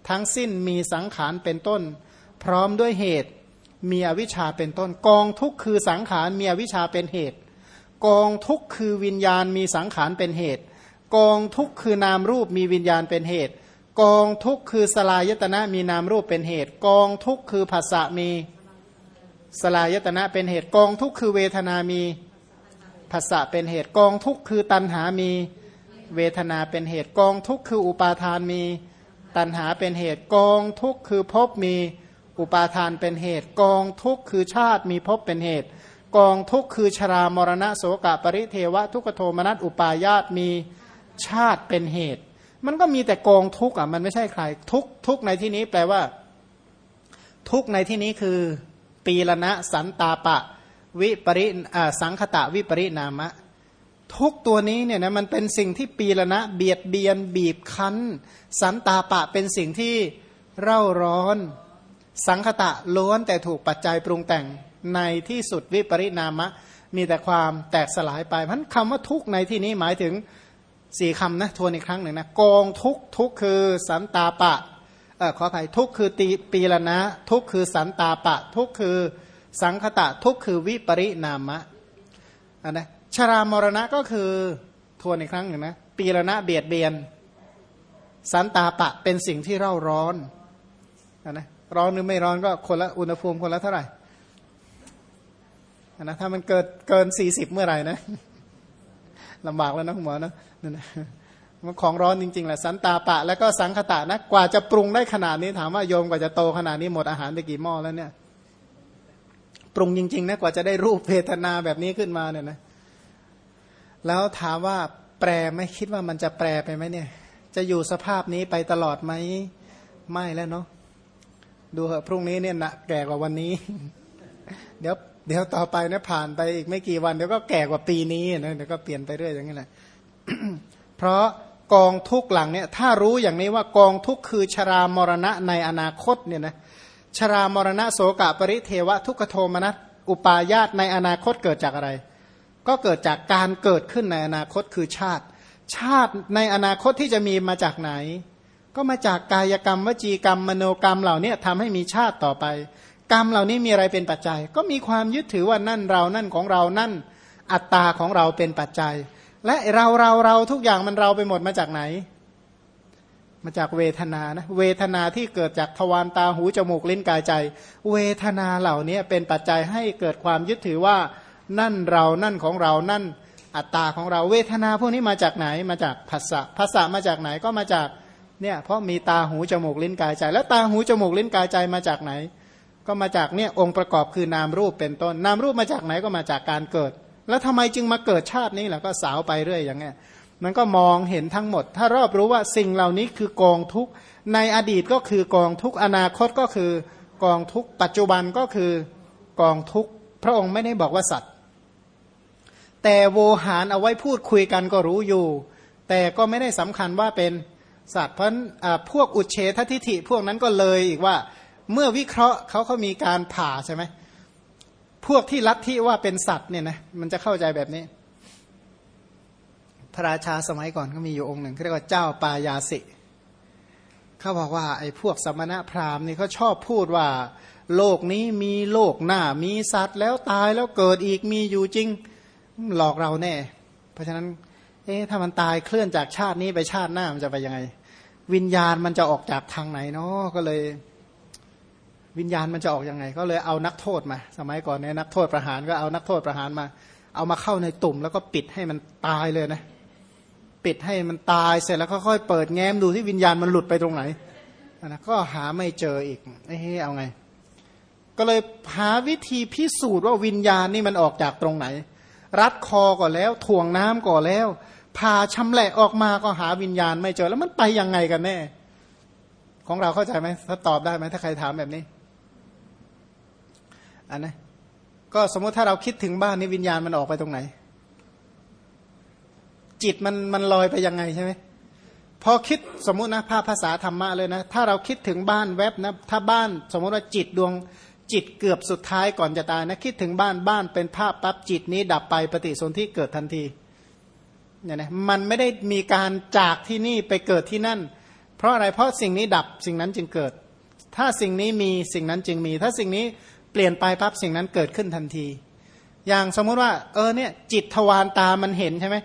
ทั้งสิ้นมีสังขารเป็นต้น พร้อมด้วยเหตุมีอวิชชาเป็นต้น กองทุกคือสังขารมีอวิชชาเป็นเหตุ กองทุกคือวิญญาณมีสังขารเป็นเหตุ กองทุกคือนามรูปมีวิญญาณเป็นเหตุ กองทุกคือสลายตนะมีนามรูปเป็นเหตุ กองทุกคือภาษะมีสลายตนะเป็นเหตุ กองทุกคือเวทนามี ภาษะเป็นเหตุกองทุกคือตัณหามีเวทนาเป็นเหตุกองทุกคืออุปาทานมี ตัณหาเป็นเหตุกองทุกคือภพมีอุปาทานเป็นเหตุกองทุกคือชาติมีภพเป็นเหตุ กองทุกคือชรามรณะโสกปริเทวะทุกโทมนัสอุปายาตมีชาติเป็นเหตุ มันก็มีแต่กองทุกอะมันไม่ใช่ใครทุกทุกในที่นี้แปลว่า ทุกในที่นี้คือ ปีละนะสันตาปะ วิปริสังคตะวิปริณามะ ทุกตัวนี้เนี่ยนะมันเป็นสิ่งที่ปีละนะเบียดเบียนบีบคั้น สันตาปะเป็นสิ่งที่เร่าร้อน สังคตะล้วนแต่ถูกปัจจัยปรุงแต่งในที่สุดวิปริณามะ มีแต่ความแตกสลายไปพันคำว่าทุกในที่นี้หมายถึงสี่คำนะทวนอีกครั้งหนึ่งนะกองทุกทุกคือสันตาปะเออขออภัยทุกคือตีปีละนะ ทุกคือสันตาปะ ทุกคือ สังคตะทุกคือวิปริณามะอันนะชรามรณะก็คือทวนอีกครั้งหนึ่งนะปีละนะเบียดเบียน สันตาปะเป็นสิ่งที่เร่าร้อนอันนะร้อนหรือไม่ร้อนก็คนละอุณหภูมิคนละเท่าไหร่อันนะถ้ามันเกิดเกินสี่สิบเมื่อไหร่นะลำบากแล้วนะคุณหมอนะนั่นนะมันของร้อนจริงๆแหละสันตาปะ แล้วก็สังคตะนะกว่าจะปรุงได้ขนาดนี้ถามว่าโยมกว่าจะโตขนาดนี้หมดอาหารไปกี่หม้อแล้วเนี่ย ปรุงจริงๆนะกว่าจะได้รูปเพทนาแบบนี้ขึ้นมาเนี่ยนะแล้วถามว่าแปรไม่คิดว่ามันจะแปรไปไหมเนี่ย จะอยู่สภาพนี้ไปตลอดไหมไม่แล้วเนาะดูเหอะพรุ่งนี้เนี่ยนะแก่กว่าวันนี้ เดี๋ยวเดี๋ยวต่อไปนะผ่านไปอีกไม่กี่วันเดี๋ยวก็แก่กว่าปีนี้นะเดี๋ยวก็เปลี่ยนไปเรื่อยอย่างนี้แหละเพราะกองทุกหลังเนี่ย ถ้ารู้อย่างนี้ว่ากองทุกคือชรามรณะในอนาคตเนี่ยนะ ชรามรณะโสกะปริเทวะทุกโทมนัสอุปาญาตในอนาคตเกิดจากอะไร ก็เกิดจากการเกิดขึ้นในอนาคตคือชาติ ชาติในอนาคตที่จะมีมาจากไหน ก็มาจากกายกรรมวจีกรรมมโนกรรมเหล่านี้ทำให้มีชาติต่อไป กรรมเหล่านี้มีอะไรเป็นปัจจัย ก็มีความยึดถือว่านั่นเรานั่นของเรานั่น อัตตาของเราเป็นปัจจัย และเราเราเราทุกอย่างมันเราไปหมดมาจากไหน มาจากเวทนานะเวทนาที่เกิดจากทวารตาหูจมูกลิ้นกายใจ เวทนาเหล่านี้เป็นปัจจัยให้เกิดความยึดถือว่านั่นเรานั่นของเรานั่นอัตตาของเราเวทนาพวกนี้มาจากไหนมาจากภาษะภาษะมาจากไหนก็มาจากเนี่ยเพราะมีตาหูจมูกลิ้นกายใจ แล้วตาหูจมูกลิ้นกายใจมาจากไหน ก็มาจากเนี่ยองค์ประกอบคือนามรูปเป็นต้นนามรูปมาจากไหนก็มาจากการเกิด แล้วทำไมจึงมาเกิดชาตินี้ล่ะก็สาวไปเรื่อยอย่างเงี้ย มันก็มองเห็นทั้งหมด ถ้ารอบรู้ว่าสิ่งเหล่านี้คือกองทุกในอดีตก็คือกองทุกอนาคตก็คือกองทุกปัจจุบันก็คือกองทุกพระองค์ไม่ได้บอกว่าสัตว์ แต่โวหารเอาไว้พูดคุยกันก็รู้อยู่ แต่ก็ไม่ได้สำคัญว่าเป็นสัตว์เพราะพวกอุเฉททิฐิพวกนั้นก็เลยอีกว่าเมื่อวิเคราะห์เขาเขามีการผ่าใช่ไหมพวกที่ลัทธิว่าเป็นสัตว์เนี่ยนะมันจะเข้าใจแบบนี้ ระราชาสมัยก่อนก็มีอยู่องค์หนึ่งเรียกว่าเจ้าปายาสิ เขาบอกว่าไอ้พวกสมณะพราหมณ์นี่เขาชอบพูดว่า โลกนี้มีโลกหน้า มีสัตว์แล้วตายแล้วเกิดอีกมีอยู่จริง หลอกเราแน่ เพราะฉะนั้น เอ๊ะถ้ามันตายเคลื่อนจากชาตินี้ไปชาติหน้ามันจะไปยังไง วิญญาณมันจะออกจากทางไหนเนาะก็เลย วิญญาณมันจะออกยังไง ก็เลยเอานักโทษมา สมัยก่อนเนี่ยนักโทษประหารก็เอานักโทษประหารมาเอามาเข้าในตุ่มแล้วก็ปิดให้มันตายเลยนะ ปิดให้มันตายเสร็จแล้วค่อยๆเปิดแง้มดูที่วิญญาณมันหลุดไปตรงไหนนะก็หาไม่เจออีกเอ้เอาไง ก็เลยหาวิธีพิสูจน์ว่าวิญญาณนี่มันออกจากตรงไหน รัดคอก่อนแล้วถ่วงน้ำก่อนแล้วพาชำแหละออกมาก็หาวิญญาณไม่เจอแล้วมันไปยังไงกันแน่ ของเราเข้าใจไหมถ้าตอบได้ไหมถ้าใครถามแบบนี้อันนะก็สมมติถ้าเราคิดถึงบ้านนี้วิญญาณมันออกไปตรงไหน จิตมันมันลอยไปยังไงใช่ไหมพอคิดสมมุตินะภาพภาษาธรรมะเลยนะ ถ้าเราคิดถึงบ้านแวบนะถ้าบ้านสมมติว่าจิตดวงจิตเกือบสุดท้ายก่อนจะตายนะคิดถึงบ้านบ้านเป็นภาพปั๊บจิตนี้ดับไปปฏิสนธิเกิดทันทีเนี่ยนะมันไม่ได้มีการจากที่นี่ไปเกิดที่นั่น เพราะอะไรเพราะสิ่งนี้ดับสิ่งนั้นจึงเกิด ถ้าสิ่งนี้มีสิ่งนั้นจึงมี ถ้าสิ่งนี้เปลี่ยนไปปั๊บสิ่งนั้นเกิดขึ้นทันที อย่างสมมุติว่า เออเนี่ยจิตทวารตามันเห็นใช่ไหม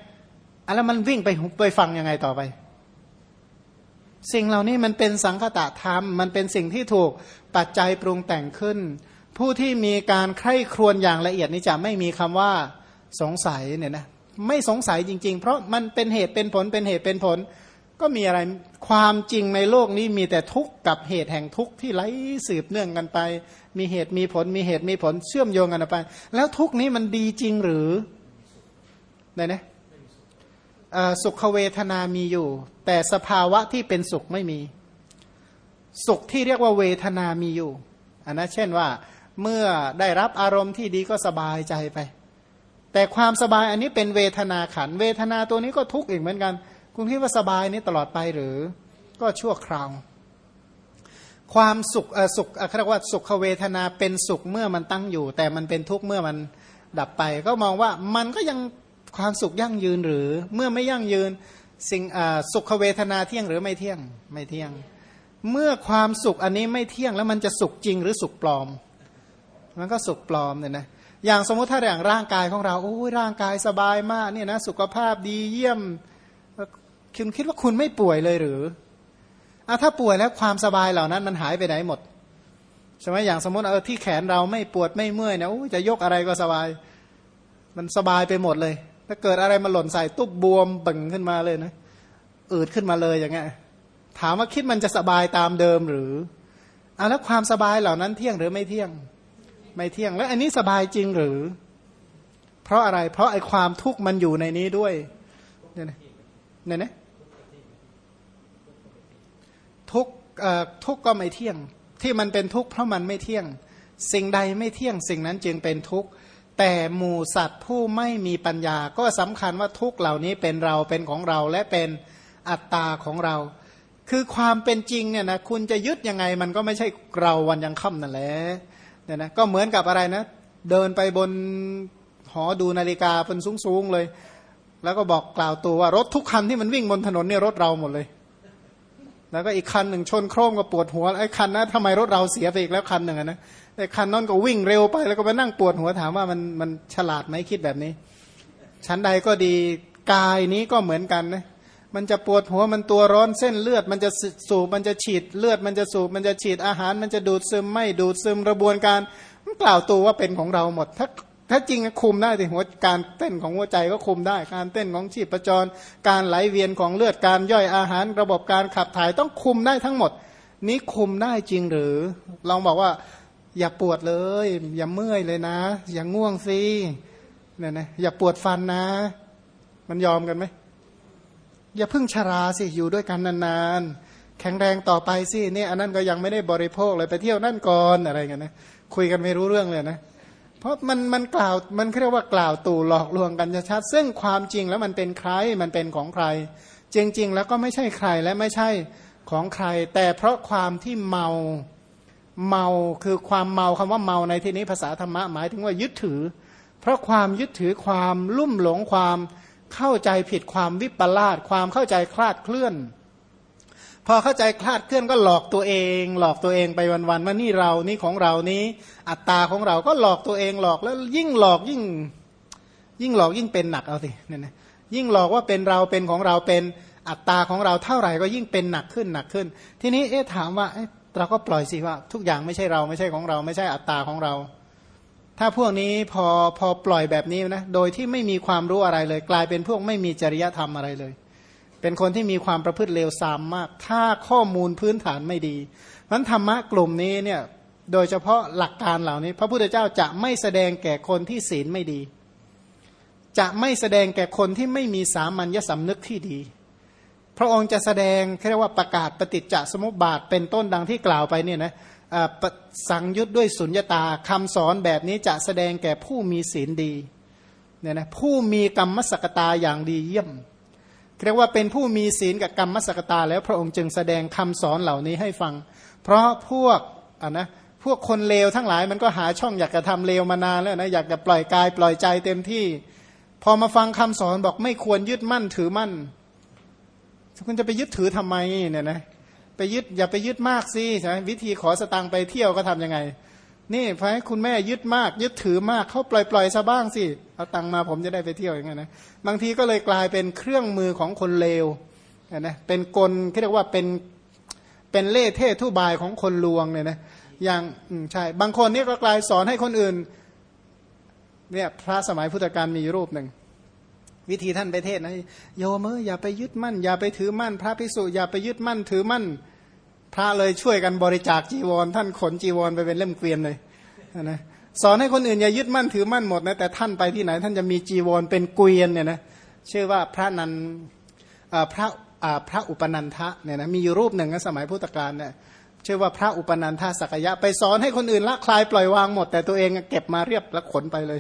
อะแล้วมันวิ่งไปไปฟังยังไงต่อไป สิ่งเหล่านี้มันเป็นสังคตะธรรม มันเป็นสิ่งที่ถูกปัจจัยปรุงแต่งขึ้น ผู้ที่มีการใคร่ครวญอย่างละเอียดนี้จะไม่มีคำว่าสงสัยเนี่ยนะไม่สงสัยจริง ๆ เพราะมันเป็นเหตุเป็นผลเป็นเหตุเป็นผล ก็มีอะไรความจริงในโลกนี้มีแต่ทุกข์กับเหตุแห่งทุกข์ที่ไหลสืบเนื่องกันไป มีเหตุมีผลมีเหตุมีผลเชื่อมโยงกันไป แล้วทุกข์นี้มันดีจริงหรือไหนนะ สุขเวทนามีอยู่ แต่สภาวะที่เป็นสุขไม่มี สุขที่เรียกว่าเวทนามีอยู่อันนั้นเช่นว่าเมื่อได้รับอารมณ์ที่ดีก็สบายใจไป แต่ความสบายอันนี้เป็นเวทนาขัน เวทนาตัวนี้ก็ทุกข์อีกเหมือนกัน คุณคิดว่าสบายนี้ตลอดไปหรือ ก็ชั่วคราว ความสุขสุขเรียกว่าสุขเวทนาเป็นสุขเมื่อมันตั้งอยู่ แต่มันเป็นทุกข์เมื่อมันดับไป ก็มองว่ามันก็ยัง ความสุขยั่งยืนหรือ เมื่อไม่ยั่งยืนสิ่งสุขเวทนาเที่ยงหรือไม่เที่ยงไม่เที่ยง เมื่อความสุขอันนี้ไม่เที่ยงแล้วมันจะสุขจริงหรือสุขปลอม มันก็สุขปลอมเนี่ยนะอย่างสมมติถ้าอย่างร่างกายของเราโอ้ยร่างกายสบายมากเนี่ยนะสุขภาพดีเยี่ยมคุณคิดว่าคุณไม่ป่วยเลยหรืออะถ้าป่วยแล้วความสบายเหล่านั้นมันหายไปไหนหมดใช่ไหมอย่างสมมติเออที่แขนเราไม่ปวดไม่เมื่อยนะจะยกอะไรก็สบาย มันสบายไปหมดเลย ถ้าเกิดอะไรมาหล่นใส่ตุ๊บบวมบึ่งขึ้นมาเลยนะอืดขึ้นมาเลยอย่างเงี้ยถามว่าคิดมันจะสบายตามเดิมหรืออะแล้วความสบายเหล่านั้นเที่ยงหรือไม่เที่ยง ไม่เที่ยงแล้วอันนี้สบายจริงหรือ เพราะอะไร เพราะไอ้ความทุกข์มันอยู่ในนี้ด้วยเนี่ยนะเนี่ยนะทุกทุกก็ไม่เที่ยง ที่มันเป็นทุกข์เพราะมันไม่เที่ยง สิ่งใดไม่เที่ยง สิ่งนั้นจึงเป็นทุกข์ แต่หมูสัตว์ผู้ไม่มีปัญญา ก็สำคัญว่าทุกเหล่านี้เป็นเราเป็นของเราและเป็นอัตตาของเรา คือความเป็นจริงเนี่ยนะคุณจะยึดยังไงมันก็ไม่ใช่เราวันยังค่ำนั่นแหละเนี่ยนะก็เหมือนกับอะไรนะ เดินไปบนหอดูนาฬิกาบนสูงๆเลย แล้วก็บอกกล่าวตัวว่ารถทุกคันที่มันวิ่งบนถนนเนี่ยรถเราหมดเลย แล้วก็อีกคันหนึ่งชนโครมก็ปวดหัวไอ้คันนะทำไมรถเราเสียไปอีกแล้วคันหนึ่งนะไอ้คันนั้นก็วิ่งเร็วไปแล้วก็ไปนั่งปวดหัวถามว่ามันมันฉลาดไหมคิดแบบนี้ ชั้นใดก็ดีกายนี้ก็เหมือนกันนะมันจะปวดหัวมันตัวร้อนเส้นเลือด มันจะสูบมันจะฉีดเลือด มันจะสูบมันจะฉีดอาหาร มันจะดูดซึมไม่ดูดซึมกระบวนการกล่าวตัวว่าเป็นของเราหมด ถ้า ถ้าจริงคุมได้แต่หัวการเต้นของหัวใจก็คุมได้ การเต้นของชีพจร การไหลเวียนของเลือดการย่อยอาหาร ระบบการขับถ่ายต้องคุมได้ทั้งหมด นี้คุมได้จริงหรือ ลองบอกว่า อย่าปวดเลย อย่าเมื่อยเลยนะ อย่าง่วงสิเนี่ยนะอย่าปวดฟันนะ มันยอมกันไหมอย่าพึ่งชราสิอยู่ด้วยกันนานๆแข็งแรงต่อไปสิเนี่ยอันนั้นก็ยังไม่ได้บริโภคเลยไปเที่ยวนั่นก่อนอะไรกันนะคุยกันไม่รู้เรื่องเลยนะ เพราะมันมันกล่าวมันเรียกว่ากล่าวตู่หลอกลวงกันชัดซึ่งความจริงแล้วมันเป็นใครมันเป็นของใคร จริง ๆ แล้วก็ไม่ใช่ใครและไม่ใช่ของใคร แต่เพราะความที่เมาเมาคือความเมาคำว่าเมาในที่นี้ภาษาธรรมะหมายถึงว่ายึดถือ เพราะความยึดถือความลุ่มหลงความเข้าใจผิดความวิปลาสความเข้าใจคลาดเคลื่อน พอเข้าใจคลาดเคลื่อนก็หลอกตัวเอง หลอกตัวเองไปวันๆว่านี่เรานี่ของเรานี้ อัตตาของเราก็หลอกตัวเองหลอกแล้วยิ่งหลอกยิ่ง ยิ่งหลอกยิ่งเป็นหนักเอาสิเนี่ยนะยิ่งหลอกว่าเป็นเราเป็นของเราเป็นอัตตาของเราเท่าไหร่ก็ยิ่งเป็นหนักขึ้นหนักขึ้น ทีนี้เอ๊ะถามว่าเราก็ปล่อยสิว่า ทุกอย่างไม่ใช่เราไม่ใช่ของเรา ไม่ใช่อัตตาของเรา ถ้าพวกนี้พอพอปล่อยแบบนี้นะโดยที่ไม่มีความรู้อะไรเลย กลายเป็นพวกไม่มีจริยธรรมอะไรเลย เป็นคนที่มีความประพฤติเลวทรามมาก ถ้าข้อมูลพื้นฐานไม่ดีมันธรรมะกลุ่มนี้เนี่ยโดยเฉพาะหลักการเหล่านี้ พระพุทธเจ้าจะไม่แสดงแก่คนที่ศีลไม่ดี จะไม่แสดงแก่คนที่ไม่มีสามัญญสำนึกที่ดี พระองค์จะแสดงเรียกว่าประกาศปฏิจจสมุปบาทเป็นต้นดังที่กล่าวไปเนี่ยนะสังยุตด้วยสุญญตาคำสอนแบบนี้จะแสดงแก่ผู้มีศีลดีเนี่ยนะผู้มีกรรมสกตาอย่างดีเยี่ยม เรียกว่าเป็นผู้มีศีลกับกรรมสกตา แล้วพระองค์จึงแสดงคำสอนเหล่านี้ให้ฟัง เพราะพวกอะนะพวกคนเลวทั้งหลายมันก็หาช่องอยากจะทำเลวมานานแล้วนะอยากจะปล่อยกายปล่อยใจเต็มที่ พอมาฟังคำสอนบอกไม่ควรยึดมั่นถือมั่นคุณจะไปยึดถือทำไมเนี่ยนะไปยึดอย่าไปยึดมากสิใช่ไหมวิธีขอสตังไปเที่ยวก็ทํำยังไง นี่พอให้คุณแม่ยึดมาก ยึดถือมากเขาปล่อยปล่อยซะบ้างสิ เอาตังมาผมจะได้ไปเที่ยวอย่างเงี้ยนะบางทีก็เลยกลายเป็นเครื่องมือของคนเลวนะเป็นกลเรียกว่าเป็นเป็นเล่เท่ทุบายของคนลวงเนี่ยนะอย่างใช่บางคนนี่ก็กลายสอนให้คนอื่นเนี่ยพระสมัยพุทธกาลมีรูปหนึ่ง วิธีท่านไปเทศนะโยมเอออย่าไปยึดมั่น อย่าไปถือมั่น พระภิกษุอย่าไปยึดมั่นถือมั่น พระเลยช่วยกันบริจาคจีวร ท่านขนจีวรไปเป็นเล่มเกวียนเลยนะสอนให้คนอื่นอย่ายึดมั่นถือมั่นหมดนะแต่ท่านไปที่ไหน ท่านจะมีจีวรเป็นเกวียนเนี่ยนะชื่อว่าพระนันพระพระอุปนันทะเนี่ยนะมีอยู่รูปหนึ่งในสมัยพุทธกาลเนี่ยชื่อว่าพระอุปนันทะสักยะ ไปสอนให้คนอื่นละคลายปล่อยวางหมด แต่ตัวเองเก็บมาเรียบแล้วขนไปเลย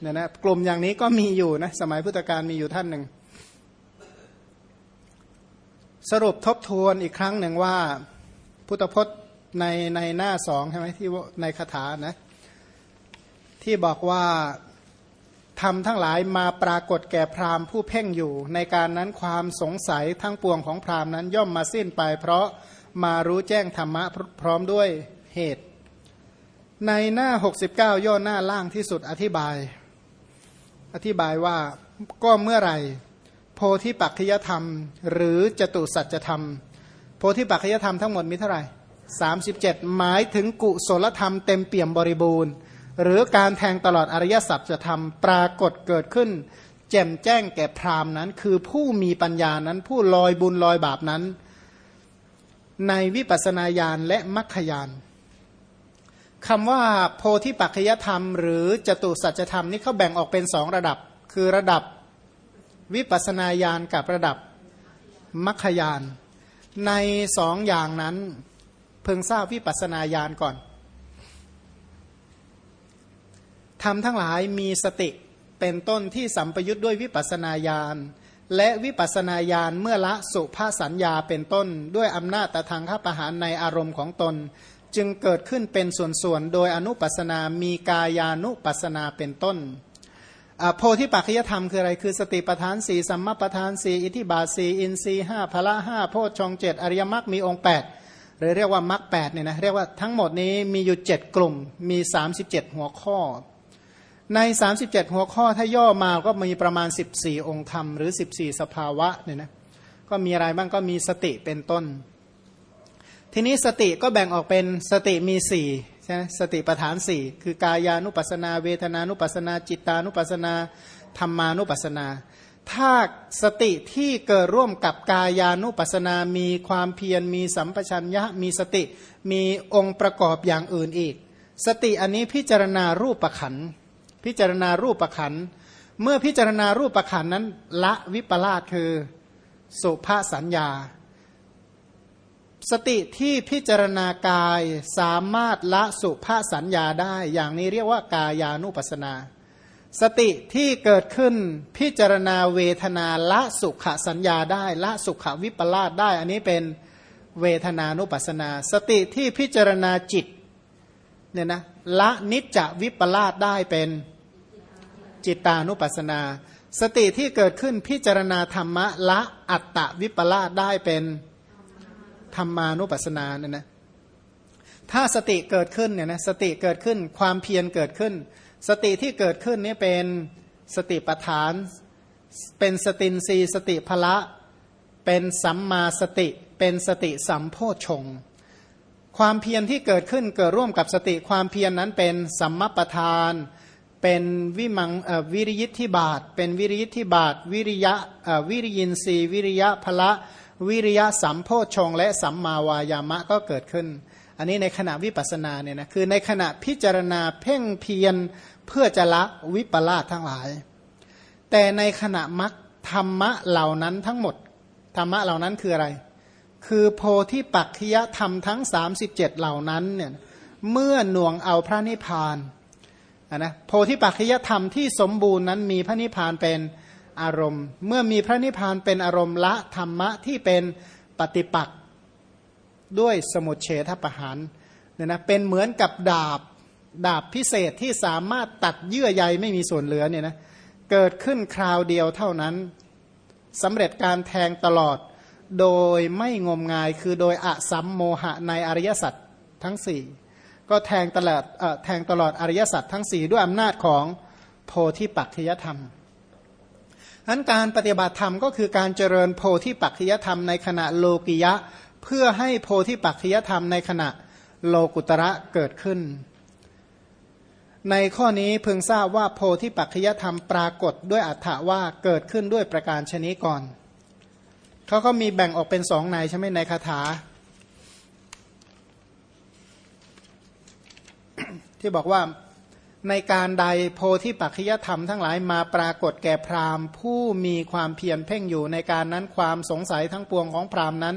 เนี่ยนะกลุ่มอย่างนี้ก็มีอยู่นะสมัยพุทธกาลมีอยู่ท่านหนึ่ง สรุปทบทวนอีกครั้งหนึ่งว่า พุทธพจน์ในในหน้าสองใช่ไหมที่ในคาถานะ ที่บอกว่าทำทั้งหลายมาปรากฏแก่พราหมณ์ผู้เพ่งอยู่ ในการนั้นความสงสัยทั้งปวงของพราหมณ์นั้นย่อมมาสิ้นไป เพราะมารู้แจ้งธรรมะพร้อมด้วยเหตุ ในหน้า 69 ย่อหน้าล่างที่สุดอธิบาย อธิบายว่าก็เมื่อไหร่ โพธิปัจจยธรรม หรือจตุสัจธรรม โพธิปัจจยธรรมทั้งหมดมีเท่าไหร่สาสิบเจ็ดหมายถึงกุศลธรรมเต็มเปี่ยมบริบูรณ์ หรือการแทงตลอดอริยสัจธรรมปรากฏเกิดขึ้น แจ่มแจ้งแก่พรามนั้น คือผู้มีปัญญานั้นผู้ลอยบุญลอยบาปนั้น ในวิปัสนาญาณและมัคคยานคำว่าโพธิปัจจยธรรม หรือจตุสัจธรรมนี่เขาแบ่งออกเป็นสองระดับ คือระดับวิปัสนาญาณกับระดับมัคคยาน ในสองอย่างนั้น เพิ่งทราบวิปัสนาญาณก่อนทำทั้งหลายมีสติเป็นต้นที่สัมปยุทธ์ด้วยวิปัสนาญาณและวิปัสนาญาณเมื่อละสุภาสัญญาเป็นต้น ด้วยอำนาจตะทางข้าประหารในอารมณ์ของตน จึงเกิดขึ้นเป็นส่วนๆ โดยอนุปัสนามีกายานุปัสนาเป็นต้น โพธิปัจจยธรรมคืออะไร คือสติปทานสี่สัมมาปทานสี่อิทิบาสีอินทรีห้าพละห้าโพชฌงเจ็ดอริยมรรคมีองค์แปดหรือเรียกว่ามรรคแปดเนี่ยนะเรียกว่าทั้งหมดนี้มีอยู่เจ็ดกลุ่มมีสามสิบเจ็ดหัวข้อ ในสามสิบเจ็ดหัวข้อถ้าย่อมาก็มีประมาณสิบสี่องค์ธรรมหรือสิบสี่สภาวะเนี่ยนะก็มีอะไรบ้างก็มีสติเป็นต้น ทีนี้สติก็แบ่งออกเป็นสติมีสี่ ช่ไหมสติปัฏฐานสี่คือกายานุปัสนา เวทนานุปัสนา จิตานุปัสนาธรรมานุปัสนา ถ้าสติที่เกิดร่วมกับกายานุปัสนา มีความเพียรมีสัมปชัญญะมีสติมีองค์ประกอบอย่างอื่นอีก สติอันนี้พิจารณารูปประขันพิจารณารูปประขันเมื่อพิจารณารูปประขันนั้นละวิปลาสคือ สุภาสัญญา สติที่พิจารณากายสามารถละสุภาสัญญาได้ อย่างนี้เรียกว่ากายานุปัสนา สติที่เกิดขึ้นพิจารณาเวทนาละสุขสัญญาได้ ละสุขวิปลาสได้ อันนี้เป็นเวทนานุปัสนา สติที่พิจารณาจิตเนี่ยนะละนิจจวิปลาสได้เป็นจิตานุปัสนา สติที่เกิดขึ้นพิจารณาธรรมะละอัตตวิปลาสได้เป็น ธรรมานุปัสสนาเนี่ยนะถ้าสติเกิดขึ้นเนี่ยนะสติเกิดขึ้นความเพียรเกิดขึ้น สติที่เกิดขึ้นนี่เป็นสติปฐาน เป็นสตินรีสติพละ เป็นสัมมาสติ เป็นสติสัมโพชงความเพียรที่เกิดขึ้นเกิดร่วมกับสติความเพียรนนั้นเป็นสัมมปทาน เป็นวิมังวิริยิทธิบาท เป็นวิริยิทธิบาท วิริยะวิริยินรีวิริยะพละ วิริยะสัมโพชงและสัมมาวายามะก็เกิดขึ้น อันนี้ในขณะวิปัสนาเนี่ยนะคือในขณะพิจารณาเพ่งเพียรเพื่อจะละวิปลาสทั้งหลาย แต่ในขณะมักธรรมะเหล่านั้นทั้งหมด ธรรมะเหล่านั้นคืออะไร คือโพธิปักขิยธรรมทั้ง 37 เหล่านั้นเนี่ยเมื่อหน่วงเอาพระนิพพานนะโพธิปักขิยธรรมที่สมบูรณ์นั้นมีพระนิพพานเป็น อารมณ์ เมื่อมีพระนิพพานเป็นอารมณ์ละธรรมะที่เป็นปฏิปักษ์ด้วยสมุทเฉทประหารเนี่ยนะเป็นเหมือนกับดาบดาบพิเศษที่สามารถตัดเยื่อใยไม่มีส่วนเหลือเนี่ยนะเกิดขึ้นคราวเดียวเท่านั้นสำเร็จการแทงตลอด โดยไม่งมงายคือโดยอสัมโมหะในอริยสัจทั้งสี่ก็แทงตลอดแทงตลอดอริยสัจทั้งสี่ด้วยอำนาจของโพธิปัจจยธรรม นั้นการปฏิบัติธรรมก็คือการเจริญโพธิปัจจยธรรมในขณะโลกิยะ เพื่อให้โพธิปัจจยธรรมในขณะโลกุตระเกิดขึ้น ในข้อนี้เพึงทราบว่าโพธิปัจจยธรรมปรากฏด้วยอัฏฐว่าเกิดขึ้นด้วยประการชนิดก่อนเขาก็มีแบ่งออกเป็นสองในใช่ไหมในคาถา ที่บอกว่า ในการใดโพธิปัจจยธรรมทั้งหลายมาปรากฏแก่พราหมณ์ ผู้มีความเพียรเพ่งอยู่ในการนั้นความสงสัยทั้งปวงของพราหมณ์นั้น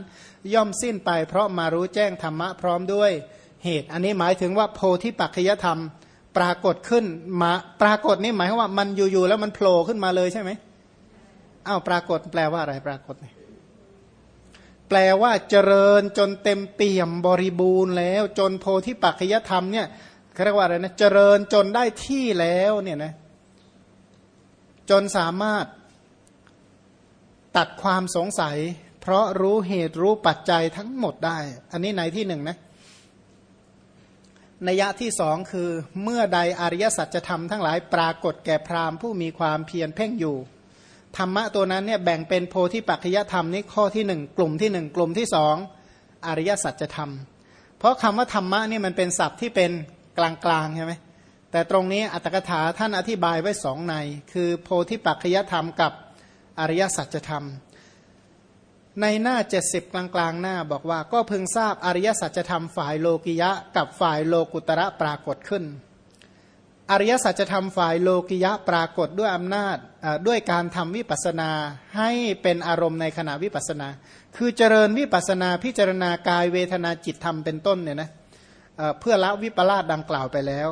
ย่อมสิ้นไปเพราะมารู้แจ้งธรรมะพร้อมด้วยเหตุ อันนี้หมายถึงว่าโพธิปัจจยธรรมปรากฏขึ้นมาปรากฏนี่หมายว่ามันอยู่ๆแล้วมันโผล่ขึ้นมาเลยใช่ไหมอ้าวปรากฏแปลว่าอะไรปรากฏเนี่ยแปลว่าเจริญจนเต็มเปี่ยมบริบูรณ์แล้ว จนโพธิปัจจยธรรมเนี่ย เขาเรียกว่าอะไรนะเจริญจนได้ที่แล้วเนี่ยนะจนสามารถตัดความสงสัย เพราะรู้เหตุรู้ปัจจัยทั้งหมดได้ อันนี้ในที่หนึ่งนะนัยะที่สองคือเมื่อใดอริยสัจธรรมทั้งหลายปรากฏแก่พราหมณ์ผู้มีความเพียรเพ่งอยู่ ธรรมะตัวนั้นเนี่ยแบ่งเป็นโพธิปัจจยธรรมนี่ข้อที่หนึ่งกลุ่มที่หนึ่งกลุ่มที่สองอริยสัจธรรมเพราะคำว่าธรรมะนี่มันเป็นศัพท์ที่เป็น กลางๆใช่ไหมแต่ตรงนี้อัตถกถาท่านอธิบายไว้สองใน คือโพธิปัจจยธรรมกับอริยสัจธรรม ในหน้าเจ็ดสิบกลางๆ หน้าบอกว่าก็พึงทราบอริยสัจธรรมฝ่ายโลกิยะ กับฝ่ายโลกุตระปรากฏขึ้น อริยสัจธรรมฝ่ายโลกิยะปรากฏด้วยอำนาจด้วยการทำวิปัสนาให้เป็นอารมณ์ในขณะวิปัสนา คือเจริญวิปัสนาพิจารณากายเวทนาจิตธรรมเป็นต้นเนี่ยนะเเพื่อละวิปลาสดังกล่าวไปแล้ว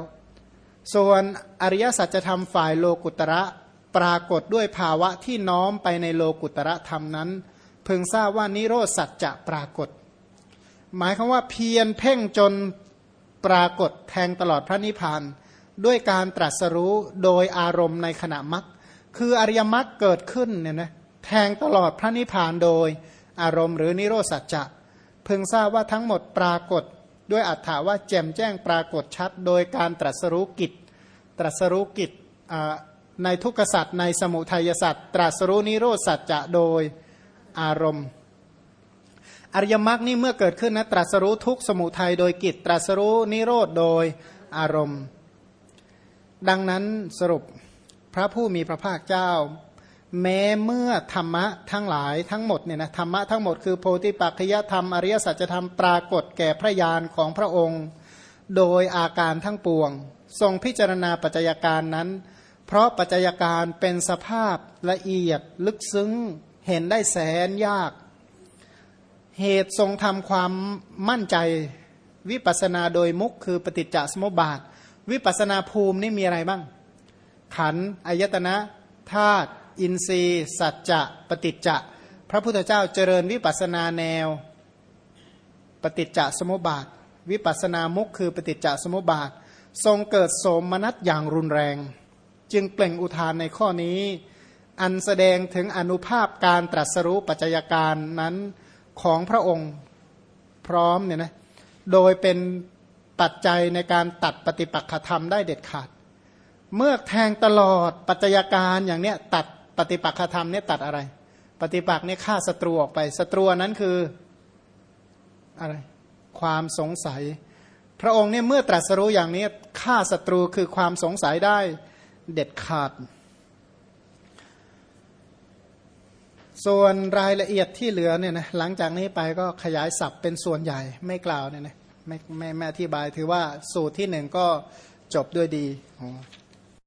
ส่วนอริยสัจธรรมฝ่ายโลกุตระปรากฏด้วยภาวะที่น้อมไปในโลกุตระธรรมนั้น เพิ่งทราบว่านิโรธสัจจะปรากฏ หมายคือว่าเพียรเพ่งจนปรากฏแทงตลอดพระนิพพานด้วยการตรัสรู้โดยอารมณ์ในขณะมรรคคืออริยมรรคเกิดขึ้นเนี่ยนะแทงตลอดพระนิพพานโดยอารมณ์หรือนิโรสัจจะเพิ่งทราบว่าทั้งหมดปรากฏ ด้วยอัฏฐาว่าแจ่มแจ้งปรากฏชัด โดยการตรัสรู้กิจ ตรัสรู้กิจในทุกขสัตว์ในสมุทัยสัตว์ตรัสรู้นิโรธสัจจะโดยอารมณ์ อริยมรรคนี่เมื่อเกิดขึ้นนะตรัสรู้ทุกสมุทัยโดยกิจ ตรัสรู้นิโรธโดยอารมณ์ ดังนั้นสรุปพระผู้มีพระภาคเจ้า แม้เมื่อธรรมะทั้งหลายทั้งหมดเนี่ยนะธรรมะทั้งหมดคือโพธิปัจจยธรรมอริยสัจธรรมปรากฏแก่พระญาณของพระองค์ โดยอาการทั้งปวง ทรงพิจารณาปัจจัยการนั้น เพราะปัจจัยการเป็นสภาพละเอียดลึกซึ้งเห็นได้แสนยาก เหตุทรงทำความมั่นใจวิปัสนาโดยมุขคือปฏิจจสมุปบาท วิปัสนาภูมินี่มีอะไรบ้าง ขันอายตนะธาตุ อินทรีย์ สัจจะปฏิจจะ พระพุทธเจ้าเจริญวิปัสนาแนว ปฏิจจสมุปบาท วิปัสนามุขคือปฏิจจสมุปบาท ทรงเกิดโสมนัสอย่างรุนแรง จึงเปล่งอุทานในข้อนี้ อันแสดงถึงอนุภาพการตรัสรู้ปัจจัยการนั้นของพระองค์พร้อมเนี่ยนะโดยเป็นปัจจัยในการตัดปฏิปักษธรรมได้เด็ดขาด เมื่อแทงตลอดปัจจัยการอย่างเนี้ยตัด ปฏิปักษธรรมเนี่ยตัดอะไร ปฏิปักษ์เนี่ยฆ่าศัตรูออกไปศัตรูนั้นคืออะไรความสงสัย พระองค์เนี่ยเมื่อตรัสรู้อย่างนี้ฆ่าศัตรูคือความสงสัยได้เด็ดขาด ส่วนรายละเอียดที่เหลือเนี่ยนะหลังจากนี้ไปก็ขยายศัพท์เป็นส่วนใหญ่ไม่กล่าวเนี่ยนะไม่ไม่ไม่อธิบายถือว่าสูตรที่หนึ่งก็จบด้วยดีอ๋อ